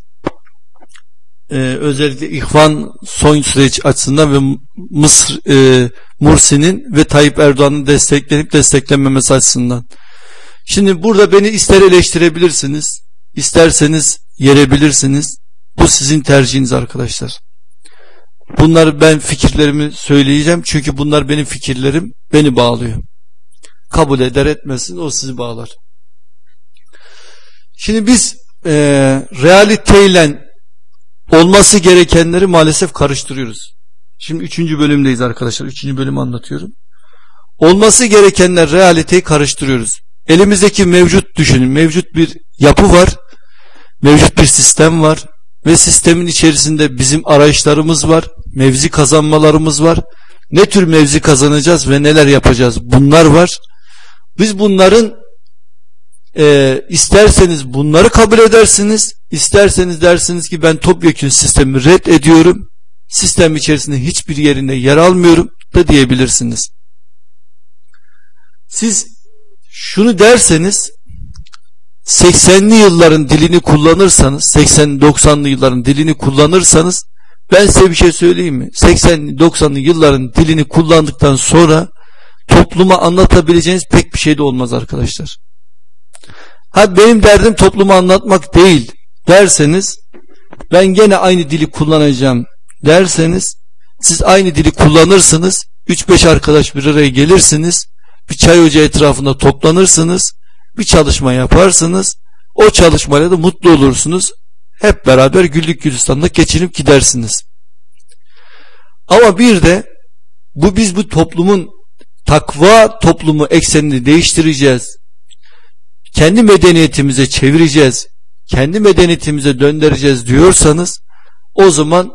A: Ee, özellikle İhvan son süreç açısından ve Mısır e, Mursi'nin ve Tayyip Erdoğan'ın desteklenip desteklenmemesi açısından. Şimdi burada beni ister eleştirebilirsiniz, isterseniz yerebilirsiniz. Bu sizin tercihiniz arkadaşlar. Bunları ben fikirlerimi söyleyeceğim. Çünkü bunlar benim fikirlerim. Beni bağlıyor. Kabul eder etmesin o sizi bağlar. Şimdi biz e, realiteyle olması gerekenleri maalesef karıştırıyoruz. Şimdi üçüncü bölümdeyiz arkadaşlar. Üçüncü bölümü anlatıyorum. Olması gerekenler realiteyi karıştırıyoruz. Elimizdeki mevcut düşünün. Mevcut bir yapı var. Mevcut bir sistem var. Ve sistemin içerisinde bizim arayışlarımız var mevzi kazanmalarımız var. Ne tür mevzi kazanacağız ve neler yapacağız? Bunlar var. Biz bunların e, isterseniz bunları kabul edersiniz, isterseniz dersiniz ki ben topyekun sistemi red ediyorum, sistem içerisinde hiçbir yerinde yer almıyorum da diyebilirsiniz. Siz şunu derseniz 80'li yılların dilini kullanırsanız 80-90'lı yılların dilini kullanırsanız ben size bir şey söyleyeyim mi? 80-90'lı yılların dilini kullandıktan sonra topluma anlatabileceğiniz pek bir şey de olmaz arkadaşlar. Ha benim derdim topluma anlatmak değil derseniz ben gene aynı dili kullanacağım derseniz siz aynı dili kullanırsınız 3-5 arkadaş bir araya gelirsiniz bir çay ocağı etrafında toplanırsınız bir çalışma yaparsınız o çalışmayla da mutlu olursunuz hep beraber güllük gülistanla geçinip gidersiniz. Ama bir de bu biz bu toplumun takva toplumu eksenini değiştireceğiz. Kendi medeniyetimize çevireceğiz. Kendi medeniyetimize döndüreceğiz diyorsanız o zaman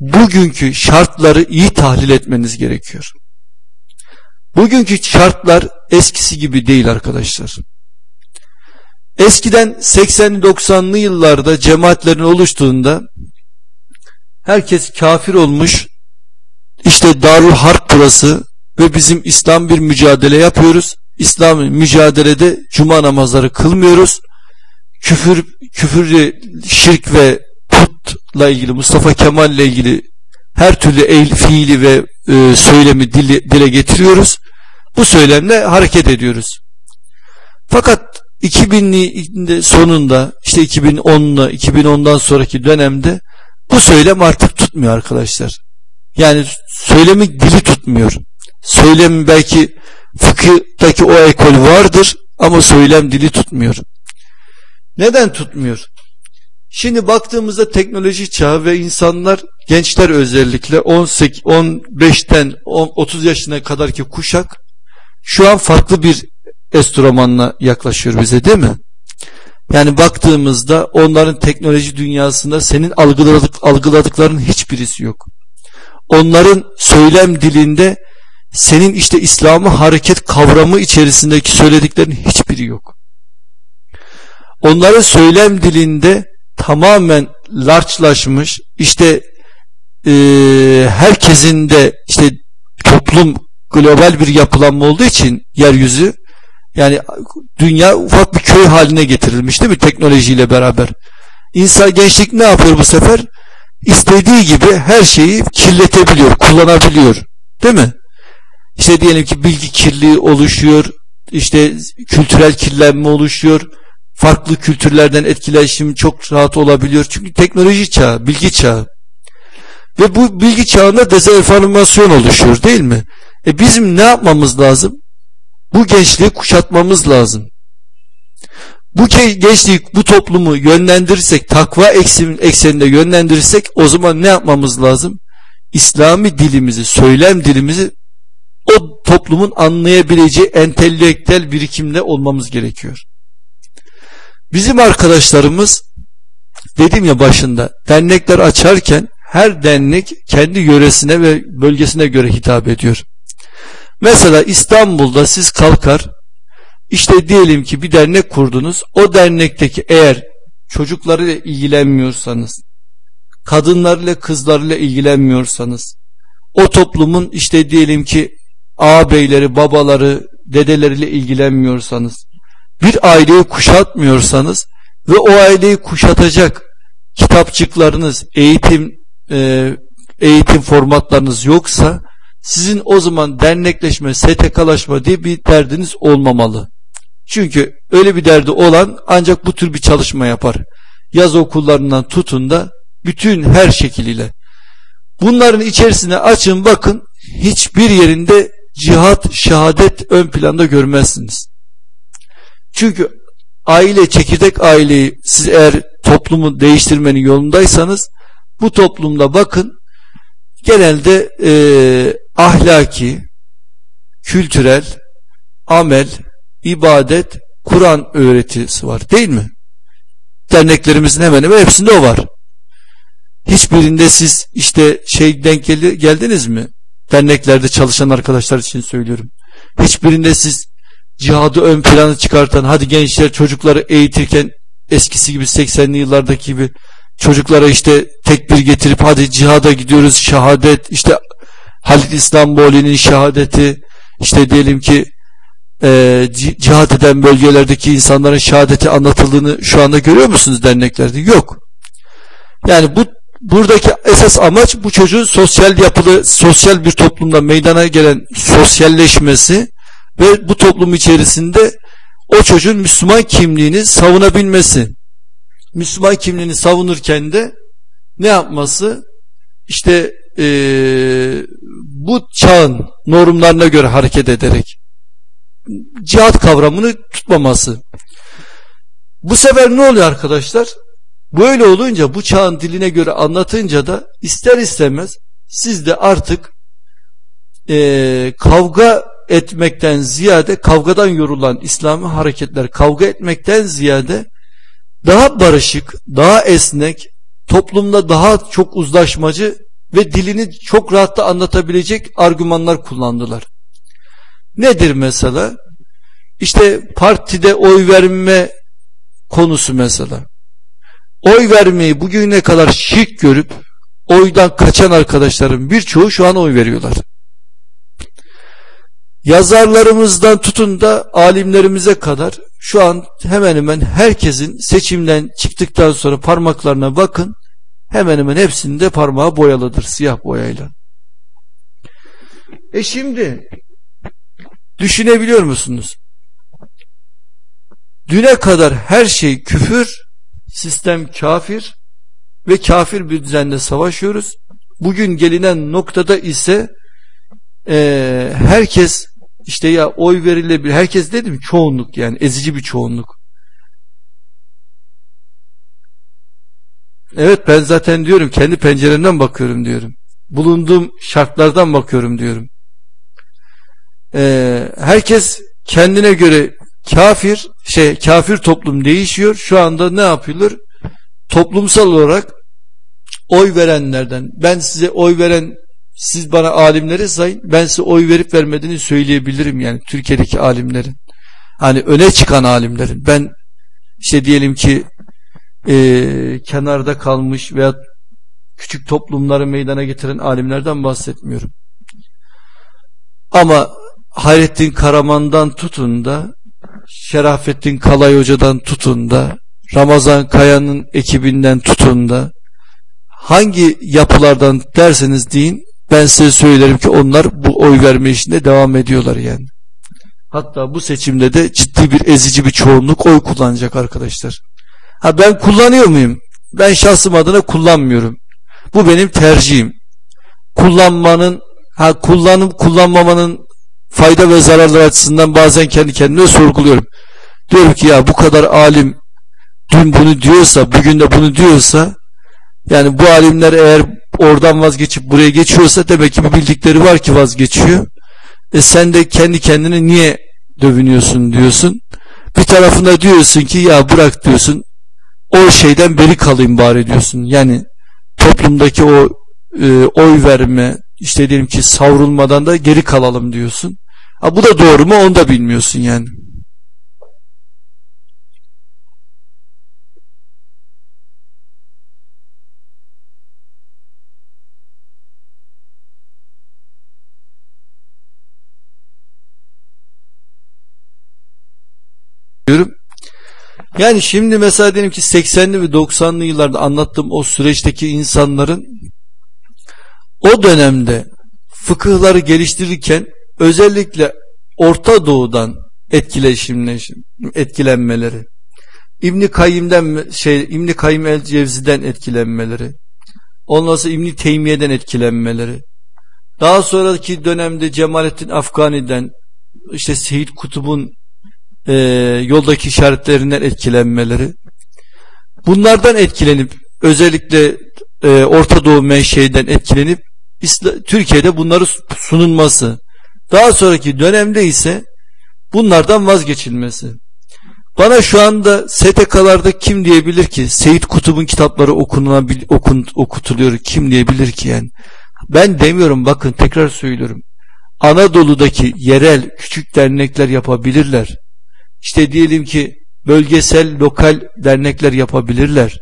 A: bugünkü şartları iyi tahlil etmeniz gerekiyor. Bugünkü şartlar eskisi gibi değil arkadaşlar. Eskiden 80-90'lı yıllarda cemaatlerin oluştuğunda herkes kafir olmuş işte Darul Harp burası ve bizim İslam bir mücadele yapıyoruz. İslam mücadelede cuma namazları kılmıyoruz. Küfür, küfür, şirk ve putla ilgili Mustafa Kemal ile ilgili her türlü el, fiili ve e, söylemi dile, dile getiriyoruz. Bu söylemle hareket ediyoruz. Fakat 2000'li sonunda işte 2010'la 2010'dan sonraki dönemde bu söylem artık tutmuyor arkadaşlar. Yani söylemi dili tutmuyor. Söylem belki fıkıhtaki o ekol vardır ama söylem dili tutmuyor. Neden tutmuyor? Şimdi baktığımızda teknoloji çağı ve insanlar gençler özellikle 18 15'ten 30 yaşına kadarki kuşak şu an farklı bir enstrümanla yaklaşıyor bize değil mi? Yani baktığımızda onların teknoloji dünyasında senin algıladık, algıladıkların hiçbirisi yok. onların söylem dilinde senin işte İslam'ı hareket kavramı içerisindeki söylediklerin hiçbiri yok. Onların söylem dilinde tamamen larçlaşmış işte e, herkesin de işte toplum global bir yapılanma olduğu için yeryüzü yani dünya ufak bir köy haline getirilmiş değil mi teknolojiyle beraber. İnsan gençlik ne yapıyor bu sefer? İstediği gibi her şeyi kirletebiliyor, kullanabiliyor. Değil mi? İşte diyelim ki bilgi kirliliği oluşuyor, işte kültürel kirlenme oluşuyor, farklı kültürlerden etkileşim çok rahat olabiliyor. Çünkü teknoloji çağı, bilgi çağı. Ve bu bilgi çağında dezenformasyon oluşuyor değil mi? E bizim ne yapmamız lazım? Bu gençliği kuşatmamız lazım. Bu gençliği, bu toplumu yönlendirirsek, takva ekseninde yönlendirirsek o zaman ne yapmamız lazım? İslami dilimizi, söylem dilimizi o toplumun anlayabileceği entelektüel birikimle olmamız gerekiyor. Bizim arkadaşlarımız dedim ya başında dernekler açarken her dernek kendi yöresine ve bölgesine göre hitap ediyor. Mesela İstanbul'da siz kalkar işte diyelim ki bir dernek kurdunuz. O dernekteki eğer çocuklarıyla ilgilenmiyorsanız, kadınlarıyla kızlarıyla ilgilenmiyorsanız, o toplumun işte diyelim ki ağabeyleri, babaları, dedeleriyle ilgilenmiyorsanız, bir aileyi kuşatmıyorsanız ve o aileyi kuşatacak kitapçıklarınız, eğitim e, eğitim formatlarınız yoksa sizin o zaman dernekleşme, STK'laşma diye bir derdiniz olmamalı. Çünkü öyle bir derdi olan ancak bu tür bir çalışma yapar. Yaz okullarından tutun da bütün her şekliyle. Bunların içerisine açın bakın hiçbir yerinde cihat, şehadet ön planda görmezsiniz. Çünkü aile, çekirdek aileyi siz eğer toplumu değiştirmenin yolundaysanız bu toplumda bakın genelde e, ahlaki, kültürel, amel, ibadet, Kur'an öğretisi var değil mi? Derneklerimizin hemen hemen hepsinde o var. Hiçbirinde siz işte şey denk geldiniz mi? Derneklerde çalışan arkadaşlar için söylüyorum. Hiçbirinde siz cihadı ön planı çıkartan hadi gençler çocukları eğitirken eskisi gibi 80'li yıllardaki gibi çocuklara işte tekbir getirip hadi cihada gidiyoruz şehadet işte Halid İslamboli'nin şehadeti işte diyelim ki e, cihat eden bölgelerdeki insanların şehadeti anlatıldığını şu anda görüyor musunuz derneklerde? Yok. Yani bu buradaki esas amaç bu çocuğun sosyal yapılı, sosyal bir toplumda meydana gelen sosyalleşmesi ve bu toplum içerisinde o çocuğun Müslüman kimliğini savunabilmesi. Müslüman kimliğini savunurken de ne yapması? İşte ee, bu çağın normlarına göre hareket ederek cihat kavramını tutmaması. Bu sefer ne oluyor arkadaşlar? Böyle olunca bu çağın diline göre anlatınca da ister istemez siz de artık e, kavga etmekten ziyade kavgadan yorulan İslami hareketler kavga etmekten ziyade daha barışık, daha esnek, toplumda daha çok uzlaşmacı ve dilini çok rahat da anlatabilecek argümanlar kullandılar. Nedir mesela? İşte partide oy verme konusu mesela. Oy vermeyi bugüne kadar şirk görüp oydan kaçan arkadaşlarım birçoğu şu an oy veriyorlar. Yazarlarımızdan tutun da alimlerimize kadar şu an hemen hemen herkesin seçimden çıktıktan sonra parmaklarına bakın hemen hemen hepsinde parmağı boyalıdır siyah boyayla. E şimdi düşünebiliyor musunuz? Düne kadar her şey küfür, sistem kafir ve kafir bir düzende savaşıyoruz. Bugün gelinen noktada ise e, herkes işte ya oy verilebilir. Herkes dedim çoğunluk yani ezici bir çoğunluk. Evet ben zaten diyorum kendi penceremden bakıyorum diyorum. Bulunduğum şartlardan bakıyorum diyorum. Ee, herkes kendine göre kafir şey kafir toplum değişiyor. Şu anda ne yapılır? Toplumsal olarak oy verenlerden ben size oy veren siz bana alimleri sayın ben size oy verip vermediğini söyleyebilirim yani Türkiye'deki alimlerin. Hani öne çıkan alimlerin. Ben işte diyelim ki e, kenarda kalmış veya küçük toplumları meydana getiren alimlerden bahsetmiyorum. Ama Hayrettin Karaman'dan tutun da Şerafettin Kalay Hoca'dan tutun da Ramazan Kaya'nın ekibinden tutun da hangi yapılardan derseniz deyin ben size söylerim ki onlar bu oy verme işinde devam ediyorlar yani. Hatta bu seçimde de ciddi bir ezici bir çoğunluk oy kullanacak arkadaşlar. Ha ben kullanıyor muyum? Ben şahsım adına kullanmıyorum. Bu benim tercihim. Kullanmanın ha kullanım kullanmamanın fayda ve zararlar açısından bazen kendi kendime sorguluyorum. Diyorum ki ya bu kadar alim dün bunu diyorsa, bugün de bunu diyorsa yani bu alimler eğer oradan vazgeçip buraya geçiyorsa demek ki bir bildikleri var ki vazgeçiyor. E sen de kendi kendine niye dövünüyorsun diyorsun. Bir tarafında diyorsun ki ya bırak diyorsun. O şeyden beri kalayım bari diyorsun. Yani toplumdaki o e, oy verme işte diyelim ki savrulmadan da geri kalalım diyorsun. Ha, bu da doğru mu onu da bilmiyorsun yani. diyorum. Yani şimdi mesela diyelim ki 80'li ve 90'lı yıllarda anlattığım o süreçteki insanların o dönemde fıkıhları geliştirirken özellikle Orta Doğu'dan etkileşimle etkilenmeleri, İbni Kayyim'den şey İbni Kayyim el Cevzi'den etkilenmeleri, ondan sonra İbni Teymiye'den etkilenmeleri, daha sonraki dönemde Cemalettin Afgani'den, işte Seyit Kutub'un e, yoldaki işaretlerinden etkilenmeleri, bunlardan etkilenip özellikle e, Orta Doğu menşeiden etkilenip Türkiye'de bunları sunulması, daha sonraki dönemde ise bunlardan vazgeçilmesi. Bana şu anda STK'larda kim diyebilir ki Seyit Kutub'un kitapları okunabil, okun, okutuluyor kim diyebilir ki yani. Ben demiyorum bakın tekrar söylüyorum. Anadolu'daki yerel küçük dernekler yapabilirler. İşte diyelim ki bölgesel lokal dernekler yapabilirler.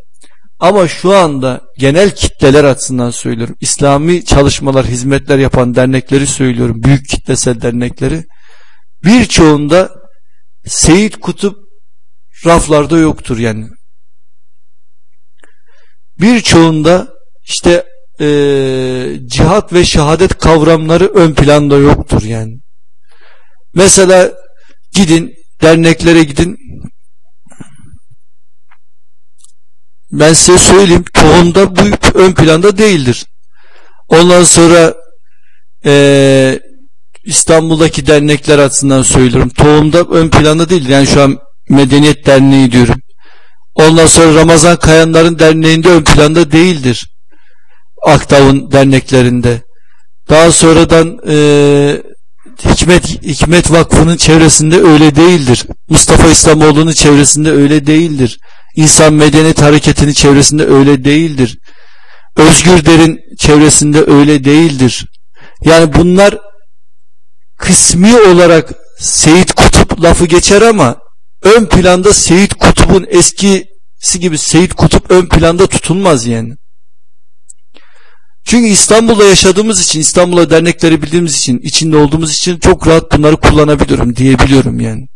A: Ama şu anda genel kitleler açısından söylüyorum. İslami çalışmalar, hizmetler yapan dernekleri söylüyorum. Büyük kitlesel dernekleri. Birçoğunda Seyit Kutup raflarda yoktur yani. Birçoğunda işte e, cihat ve şehadet kavramları ön planda yoktur yani. Mesela gidin derneklere gidin ben size söyleyeyim tohumda bu ön planda değildir. Ondan sonra e, İstanbul'daki dernekler açısından söylüyorum. Tohumda ön planda değil. Yani şu an Medeniyet Derneği diyorum. Ondan sonra Ramazan Kayanların Derneği'nde ön planda değildir. Aktav'ın derneklerinde. Daha sonradan e, Hikmet, Hikmet Vakfı'nın çevresinde öyle değildir. Mustafa İslamoğlu'nun çevresinde öyle değildir. İnsan Medeniyet Hareketi'nin çevresinde öyle değildir. Özgür Der'in çevresinde öyle değildir. Yani bunlar kısmi olarak Seyit Kutup lafı geçer ama ön planda Seyit Kutup'un eskisi gibi Seyit Kutup ön planda tutulmaz yani. Çünkü İstanbul'da yaşadığımız için, İstanbul'a dernekleri bildiğimiz için, içinde olduğumuz için çok rahat bunları kullanabiliyorum diyebiliyorum yani.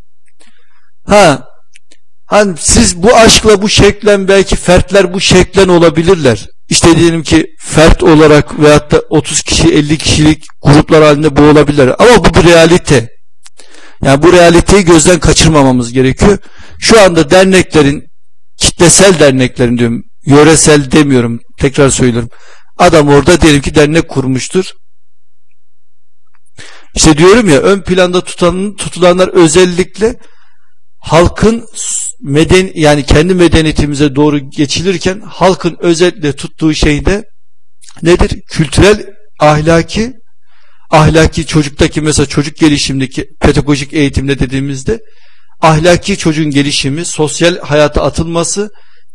A: Ha, hani siz bu aşkla bu şeklen belki fertler bu şeklen olabilirler. İşte diyelim ki fert olarak veyahut da 30 kişi 50 kişilik gruplar halinde bu olabilirler. Ama bu bir realite. Yani bu realiteyi gözden kaçırmamamız gerekiyor. Şu anda derneklerin kitlesel derneklerin diyorum yöresel demiyorum tekrar söylüyorum Adam orada diyelim ki dernek kurmuştur. İşte diyorum ya ön planda tutan, tutulanlar özellikle halkın meden yani kendi medeniyetimize doğru geçilirken halkın özellikle tuttuğu şeyde nedir? Kültürel ahlaki ahlaki çocuktaki mesela çocuk gelişimdeki pedagojik eğitimde dediğimizde ahlaki çocuğun gelişimi, sosyal hayata atılması,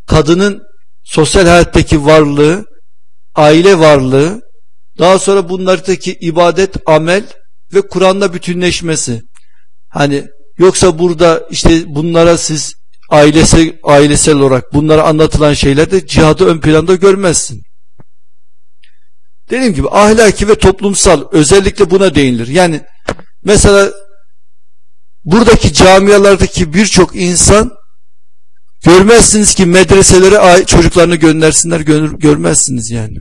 A: kadının sosyal hayattaki varlığı, aile varlığı, Daha sonra bunlardaki ibadet, amel ve Kur'an'la bütünleşmesi. Hani yoksa burada işte bunlara siz ailesi, ailesel olarak bunlara anlatılan şeylerde cihadı ön planda görmezsin. Dediğim gibi ahlaki ve toplumsal özellikle buna değinilir. Yani mesela buradaki camialardaki birçok insan görmezsiniz ki medreselere çocuklarını göndersinler gör, görmezsiniz yani.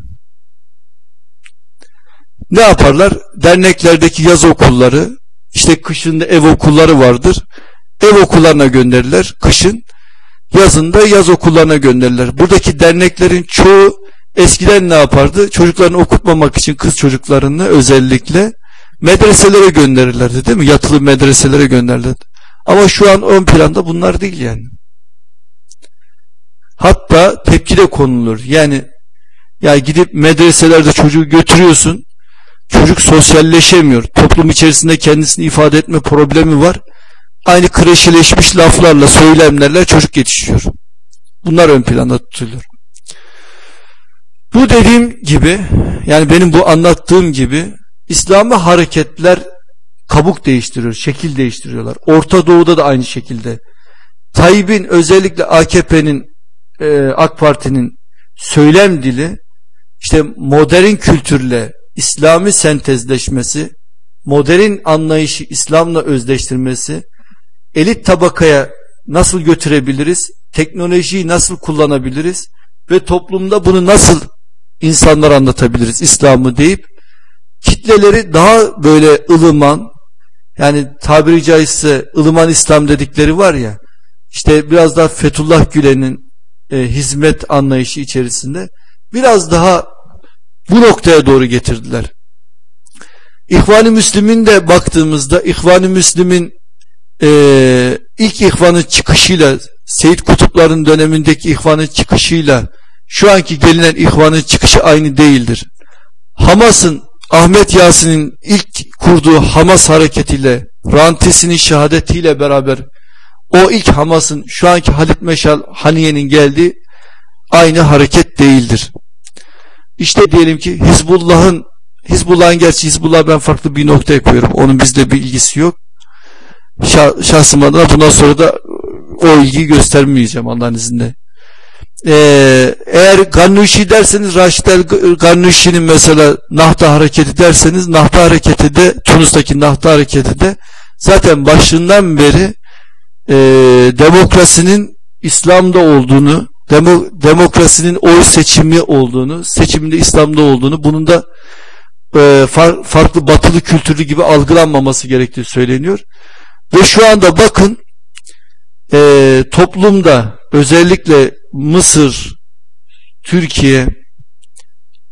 A: Ne yaparlar? Derneklerdeki yaz okulları işte kışında ev okulları vardır. Ev okullarına gönderirler. Kışın yazında yaz okullarına gönderirler. Buradaki derneklerin çoğu eskiden ne yapardı? Çocuklarını okutmamak için kız çocuklarını özellikle medreselere gönderirlerdi değil mi? Yatılı medreselere gönderirlerdi. Ama şu an ön planda bunlar değil yani. Hatta tepki de konulur. Yani ya gidip medreselerde çocuğu götürüyorsun. Çocuk sosyalleşemiyor. Toplum içerisinde kendisini ifade etme problemi var. Aynı kreşileşmiş laflarla, söylemlerle çocuk yetişiyor. Bunlar ön planda tutuluyor. Bu dediğim gibi yani benim bu anlattığım gibi İslami hareketler kabuk değiştiriyor, şekil değiştiriyorlar. Orta Doğu'da da aynı şekilde. Tayyip'in özellikle AKP'nin e, AK Parti'nin söylem dili işte modern kültürle İslami sentezleşmesi, modern anlayışı İslam'la özdeştirmesi, elit tabakaya nasıl götürebiliriz, teknolojiyi nasıl kullanabiliriz ve toplumda bunu nasıl insanlar anlatabiliriz İslam'ı deyip kitleleri daha böyle ılıman yani tabiri caizse ılıman İslam dedikleri var ya işte biraz daha Fethullah Gülen'in e, hizmet anlayışı içerisinde biraz daha bu noktaya doğru getirdiler. İhvan-ı Müslim'in de baktığımızda İhvan-ı Müslim'in e, ilk ihvanın çıkışıyla Seyit Kutupların dönemindeki ihvanın çıkışıyla şu anki gelinen ihvanın çıkışı aynı değildir. Hamas'ın Ahmet Yasin'in ilk kurduğu Hamas hareketiyle Rantisinin şehadetiyle beraber o ilk Hamas'ın şu anki Halit Meşal Haniye'nin geldiği aynı hareket değildir. İşte diyelim ki Hizbullah'ın Hizbullah'ın gerçi Hizbullah ben farklı bir noktaya koyuyorum. Onun bizde bir ilgisi yok. Şahsım adına bundan sonra da o ilgiyi göstermeyeceğim Allah'ın izniyle. Ee, eğer Gannuşi derseniz Raşid el Gannuşi'nin mesela Nahta hareketi derseniz Nahta hareketi de Tunus'taki Nahta hareketi de zaten başından beri e, demokrasinin İslam'da olduğunu demo, demokrasinin oy seçimi olduğunu seçiminde İslam'da olduğunu bunun da e, far, farklı batılı kültürü gibi algılanmaması gerektiği söyleniyor ve şu anda bakın e, toplumda özellikle Mısır, Türkiye,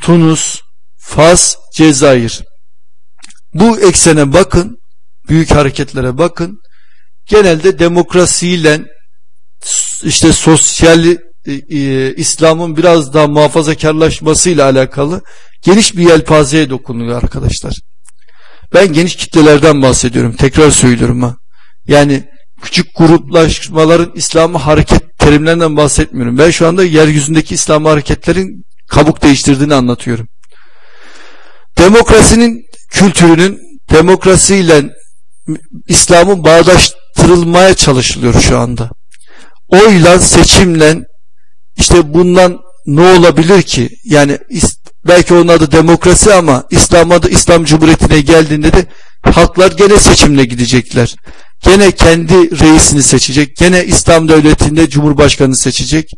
A: Tunus, Fas, Cezayir. Bu eksene bakın, büyük hareketlere bakın. Genelde demokrasiyle işte sosyal e, e, İslam'ın biraz daha muhafazakarlaşmasıyla alakalı geniş bir yelpazeye dokunuyor arkadaşlar. Ben geniş kitlelerden bahsediyorum. Tekrar söylüyorum ha. Yani küçük gruplaşmaların İslam'ı hareket terimlerinden bahsetmiyorum. Ben şu anda yeryüzündeki İslam hareketlerin kabuk değiştirdiğini anlatıyorum. Demokrasinin kültürünün demokrasiyle İslam'ın bağdaştırılmaya çalışılıyor şu anda. Oyla, seçimle işte bundan ne olabilir ki? Yani belki onun adı demokrasi ama İslam adı İslam Cumhuriyeti'ne geldiğinde de halklar gene seçimle gidecekler. Gene kendi reisini seçecek. Gene İslam devletinde cumhurbaşkanı seçecek.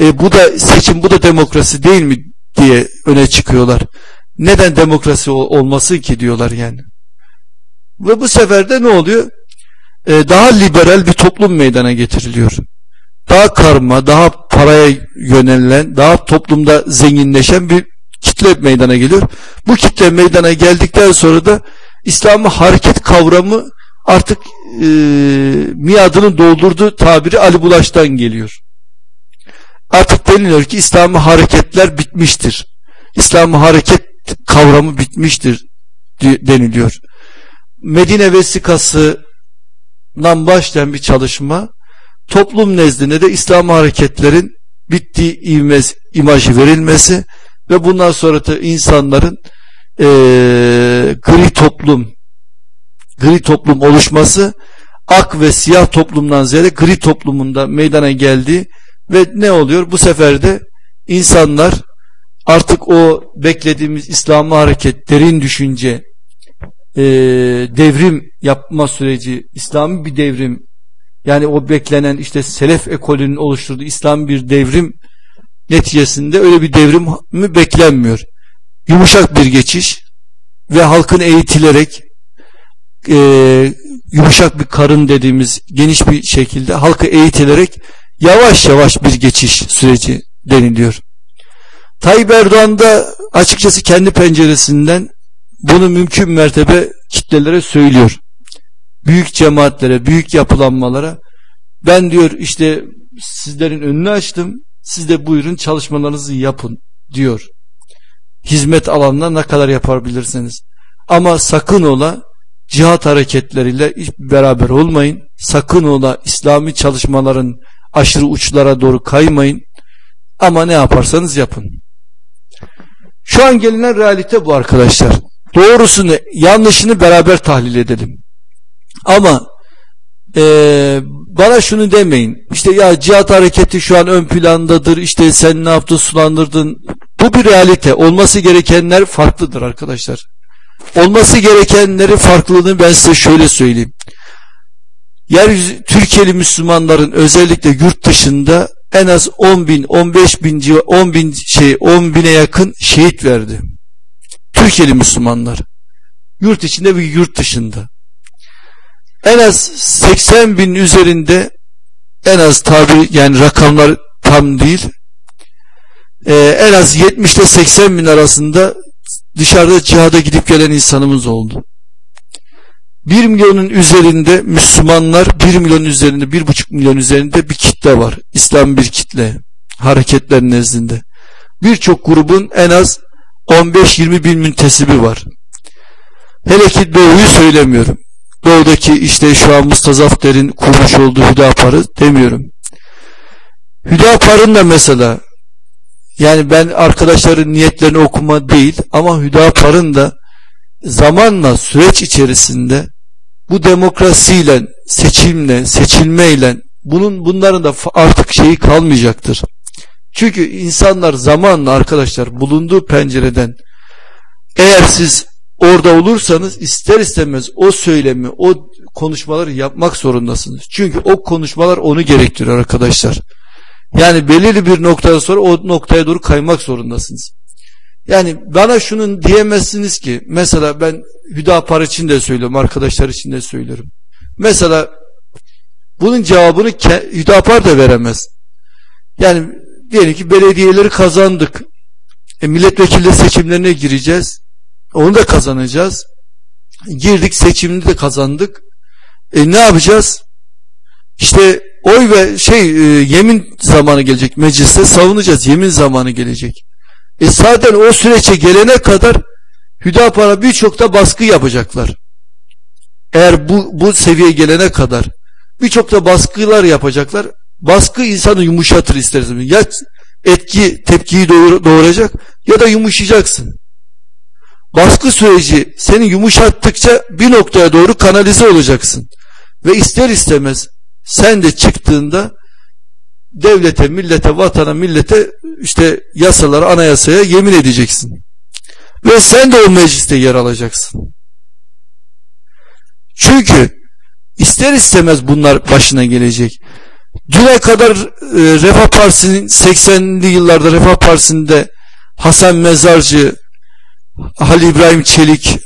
A: E, bu da seçim, bu da demokrasi değil mi diye öne çıkıyorlar. Neden demokrasi olmasın ki diyorlar yani. Ve bu sefer de ne oluyor? E, daha liberal bir toplum meydana getiriliyor. Daha karma, daha paraya yönelen, daha toplumda zenginleşen bir kitle meydana geliyor. Bu kitle meydana geldikten sonra da İslam'ı hareket kavramı artık e, miadının doldurduğu tabiri Ali Bulaş'tan geliyor. Artık deniliyor ki İslam'ı hareketler bitmiştir. İslam'ı hareket kavramı bitmiştir deniliyor. Medine vesikasından başlayan bir çalışma toplum nezdinde de İslam hareketlerin bittiği ivmez, imajı verilmesi ve bundan sonra da insanların e, gri toplum gri toplum oluşması ak ve siyah toplumdan ziyade gri toplumunda meydana geldi ve ne oluyor? Bu sefer de insanlar artık o beklediğimiz İslami hareket, derin düşünce, e, devrim yapma süreci, İslami bir devrim, yani o beklenen işte Selef ekolünün oluşturduğu İslami bir devrim neticesinde öyle bir devrim mi beklenmiyor. Yumuşak bir geçiş ve halkın eğitilerek e, yumuşak bir karın dediğimiz geniş bir şekilde halkı eğitilerek yavaş yavaş bir geçiş süreci deniliyor. Tayyip Erdoğan da açıkçası kendi penceresinden bunu mümkün mertebe kitlelere söylüyor. Büyük cemaatlere, büyük yapılanmalara ben diyor işte sizlerin önünü açtım siz de buyurun çalışmalarınızı yapın diyor. Hizmet alanına ne kadar yapabilirsiniz. Ama sakın ola cihat hareketleriyle beraber olmayın. Sakın ola İslami çalışmaların aşırı uçlara doğru kaymayın. Ama ne yaparsanız yapın. Şu an gelinen realite bu arkadaşlar. Doğrusunu, yanlışını beraber tahlil edelim. Ama e, bana şunu demeyin. İşte ya cihat hareketi şu an ön plandadır. İşte sen ne yaptın sulandırdın. Bu bir realite. Olması gerekenler farklıdır arkadaşlar. Olması gerekenleri farklılığını ben size şöyle söyleyeyim. Yeryüzü, Türkiye'li Müslümanların özellikle yurt dışında en az 10 bin, 15 bin, 10 bin şey, 10 bine yakın şehit verdi. Türkiye'li Müslümanlar. Yurt içinde ve yurt dışında. En az 80 bin üzerinde en az tabi yani rakamlar tam değil e, en az 70 ile 80 bin arasında dışarıda cihada gidip gelen insanımız oldu. 1 milyonun üzerinde Müslümanlar 1 milyon üzerinde 1,5 milyon üzerinde bir kitle var. İslam bir kitle hareketler nezdinde. Birçok grubun en az 15-20 bin müntesibi var. Hele ki doğuyu söylemiyorum. Doğudaki işte şu an Mustazaf Der'in kurmuş olduğu Hüdapar'ı demiyorum. Hüdapar'ın da mesela yani ben arkadaşların niyetlerini okuma değil ama Hüdapar'ın da zamanla süreç içerisinde bu demokrasiyle, seçimle, seçilmeyle bunun bunların da artık şeyi kalmayacaktır. Çünkü insanlar zamanla arkadaşlar bulunduğu pencereden eğer siz orada olursanız ister istemez o söylemi, o konuşmaları yapmak zorundasınız. Çünkü o konuşmalar onu gerektiriyor arkadaşlar. Yani belirli bir noktadan sonra o noktaya doğru kaymak zorundasınız. Yani bana şunun diyemezsiniz ki mesela ben Hüdapar için de söylüyorum arkadaşlar için de söylüyorum. Mesela bunun cevabını Hüdapar da veremez. Yani diyelim ki belediyeleri kazandık. E, milletvekili seçimlerine gireceğiz. Onu da kazanacağız. Girdik seçimini de kazandık. E, ne yapacağız? İşte oy ve şey e, yemin zamanı gelecek mecliste savunacağız. Yemin zamanı gelecek. E zaten o süreçe gelene kadar Hüdapar'a birçok da baskı yapacaklar. Eğer bu, bu seviyeye gelene kadar birçok da baskılar yapacaklar. Baskı insanı yumuşatır isterseniz. Ya etki tepkiyi doğuracak ya da yumuşayacaksın. Baskı süreci seni yumuşattıkça bir noktaya doğru kanalize olacaksın. Ve ister istemez sen de çıktığında devlete, millete, vatana, millete işte yasalara, anayasaya yemin edeceksin. Ve sen de o mecliste yer alacaksın. Çünkü ister istemez bunlar başına gelecek. Düne kadar e, Refah Partisi'nin 80'li yıllarda Refah Partisi'nde Hasan Mezarcı, Halil İbrahim Çelik,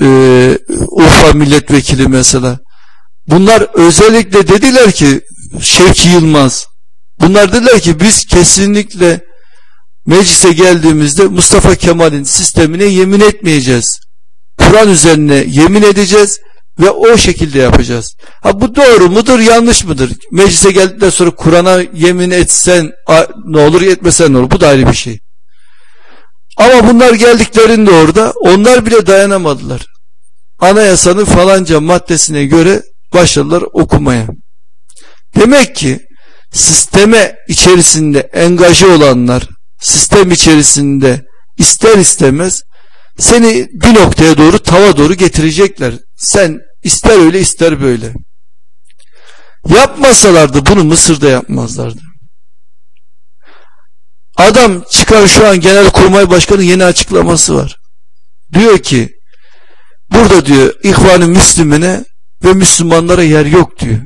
A: e, Urfa milletvekili mesela. Bunlar özellikle dediler ki Şevki Yılmaz, bunlar dediler ki biz kesinlikle meclise geldiğimizde Mustafa Kemal'in sistemine yemin etmeyeceğiz. Kur'an üzerine yemin edeceğiz ve o şekilde yapacağız. Ha bu doğru mudur yanlış mıdır? Meclise geldikten sonra Kur'an'a yemin etsen ne olur etmesen ne olur? Bu da ayrı bir şey. Ama bunlar geldiklerinde orada onlar bile dayanamadılar. Anayasanın falanca maddesine göre başladılar okumaya. Demek ki sisteme içerisinde engaje olanlar sistem içerisinde ister istemez Seni bir noktaya doğru tava doğru getirecekler. Sen ister öyle ister böyle. Yapmasalardı bunu Mısır'da yapmazlardı. Adam çıkar şu an Genelkurmay Başkanı yeni açıklaması var. Diyor ki burada diyor ihvanı Müslümine ve Müslümanlara yer yok diyor.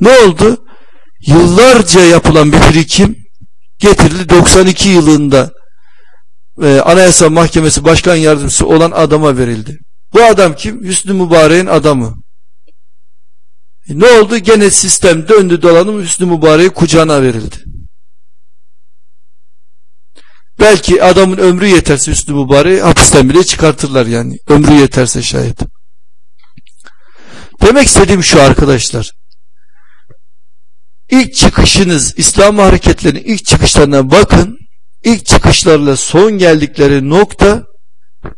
A: Ne oldu? Yıllarca yapılan bir birikim getirildi 92 yılında e, Anayasa Mahkemesi Başkan Yardımcısı olan adama verildi. Bu adam kim? Hüsnü Mübarek'in adamı. E, ne oldu? Gene sistem döndü dolanım Hüsnü Mübarek'i kucağına verildi. Belki adamın ömrü yeterse Hüsnü Mübarek'i hapisten bile çıkartırlar yani. Ömrü yeterse şayet. Demek istediğim şu arkadaşlar. İlk çıkışınız İslam hareketlerinin ilk çıkışlarına bakın. İlk çıkışlarla son geldikleri nokta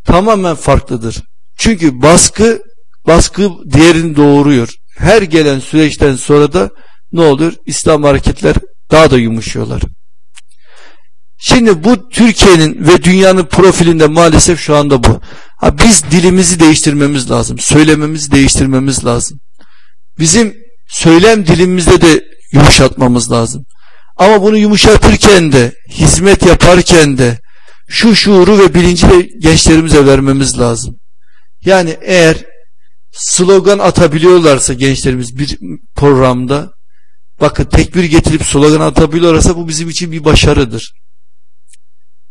A: tamamen farklıdır. Çünkü baskı baskı diğerini doğuruyor. Her gelen süreçten sonra da ne olur? İslam hareketler daha da yumuşuyorlar. Şimdi bu Türkiye'nin ve dünyanın profilinde maalesef şu anda bu. Ha, biz dilimizi değiştirmemiz lazım. Söylememizi değiştirmemiz lazım. Bizim söylem dilimizde de yumuşatmamız lazım. Ama bunu yumuşatırken de, hizmet yaparken de şu şuuru ve bilinci gençlerimize vermemiz lazım. Yani eğer slogan atabiliyorlarsa gençlerimiz bir programda bakın tekbir getirip slogan atabiliyorlarsa bu bizim için bir başarıdır.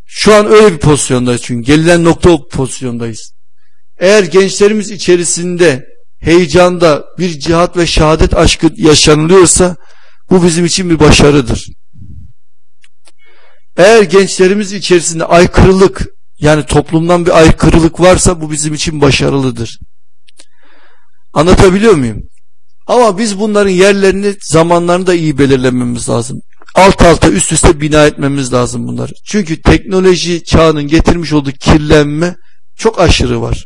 A: Şu an öyle bir pozisyondayız çünkü gelinen nokta o pozisyondayız. Eğer gençlerimiz içerisinde heyecanda bir cihat ve şehadet aşkı yaşanılıyorsa bu bizim için bir başarıdır. Eğer gençlerimiz içerisinde aykırılık yani toplumdan bir aykırılık varsa bu bizim için başarılıdır. Anlatabiliyor muyum? Ama biz bunların yerlerini, zamanlarını da iyi belirlememiz lazım. Alt alta üst üste bina etmemiz lazım bunları. Çünkü teknoloji çağının getirmiş olduğu kirlenme çok aşırı var.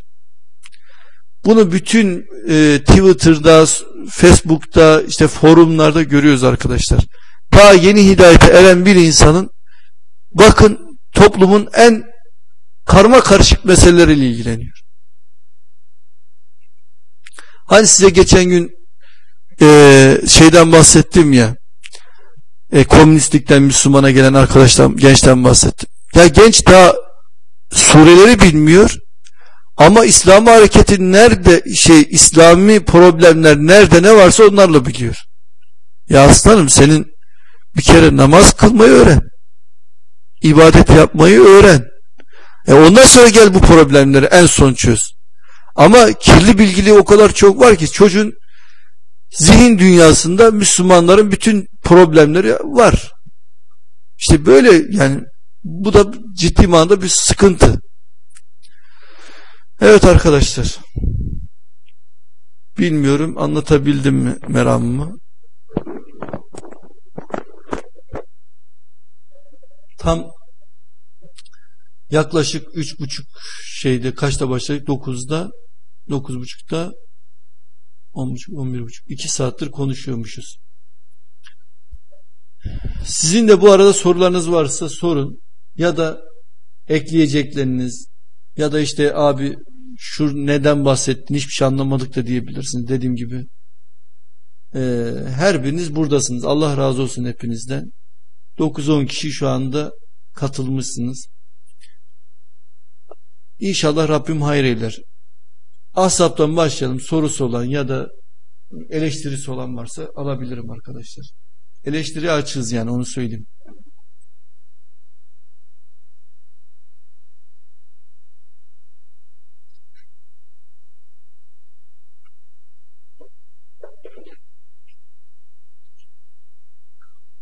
A: Bunu bütün e, Twitter'da, Facebook'ta, işte forumlarda görüyoruz arkadaşlar. Daha yeni hidayete eren bir insanın bakın toplumun en karma karışık meseleleriyle ilgileniyor. Hani size geçen gün e, şeyden bahsettim ya e, komünistlikten Müslümana gelen arkadaşlar gençten bahsettim. Ya genç daha sureleri bilmiyor ama İslam hareketi nerede şey İslami problemler nerede ne varsa onlarla biliyor. Ya aslanım senin bir kere namaz kılmayı öğren. İbadet yapmayı öğren. E ondan sonra gel bu problemleri en son çöz. Ama kirli bilgili o kadar çok var ki çocuğun zihin dünyasında Müslümanların bütün problemleri var. İşte böyle yani bu da ciddi manada bir sıkıntı. Evet arkadaşlar. Bilmiyorum anlatabildim mi meramımı. Tam yaklaşık üç buçuk şeyde kaçta başladık? Dokuzda, dokuz buçukta, on buçuk, on bir buçuk. iki saattir konuşuyormuşuz. Sizin de bu arada sorularınız varsa sorun ya da ekleyecekleriniz ya da işte abi şu neden bahsettin hiçbir şey anlamadık da diyebilirsiniz dediğim gibi e, her biriniz buradasınız Allah razı olsun hepinizden 9-10 kişi şu anda katılmışsınız İnşallah Rabbim hayır eyler. Asap'tan başlayalım. Sorusu olan ya da eleştirisi olan varsa alabilirim arkadaşlar. Eleştiri açığız yani onu söyleyeyim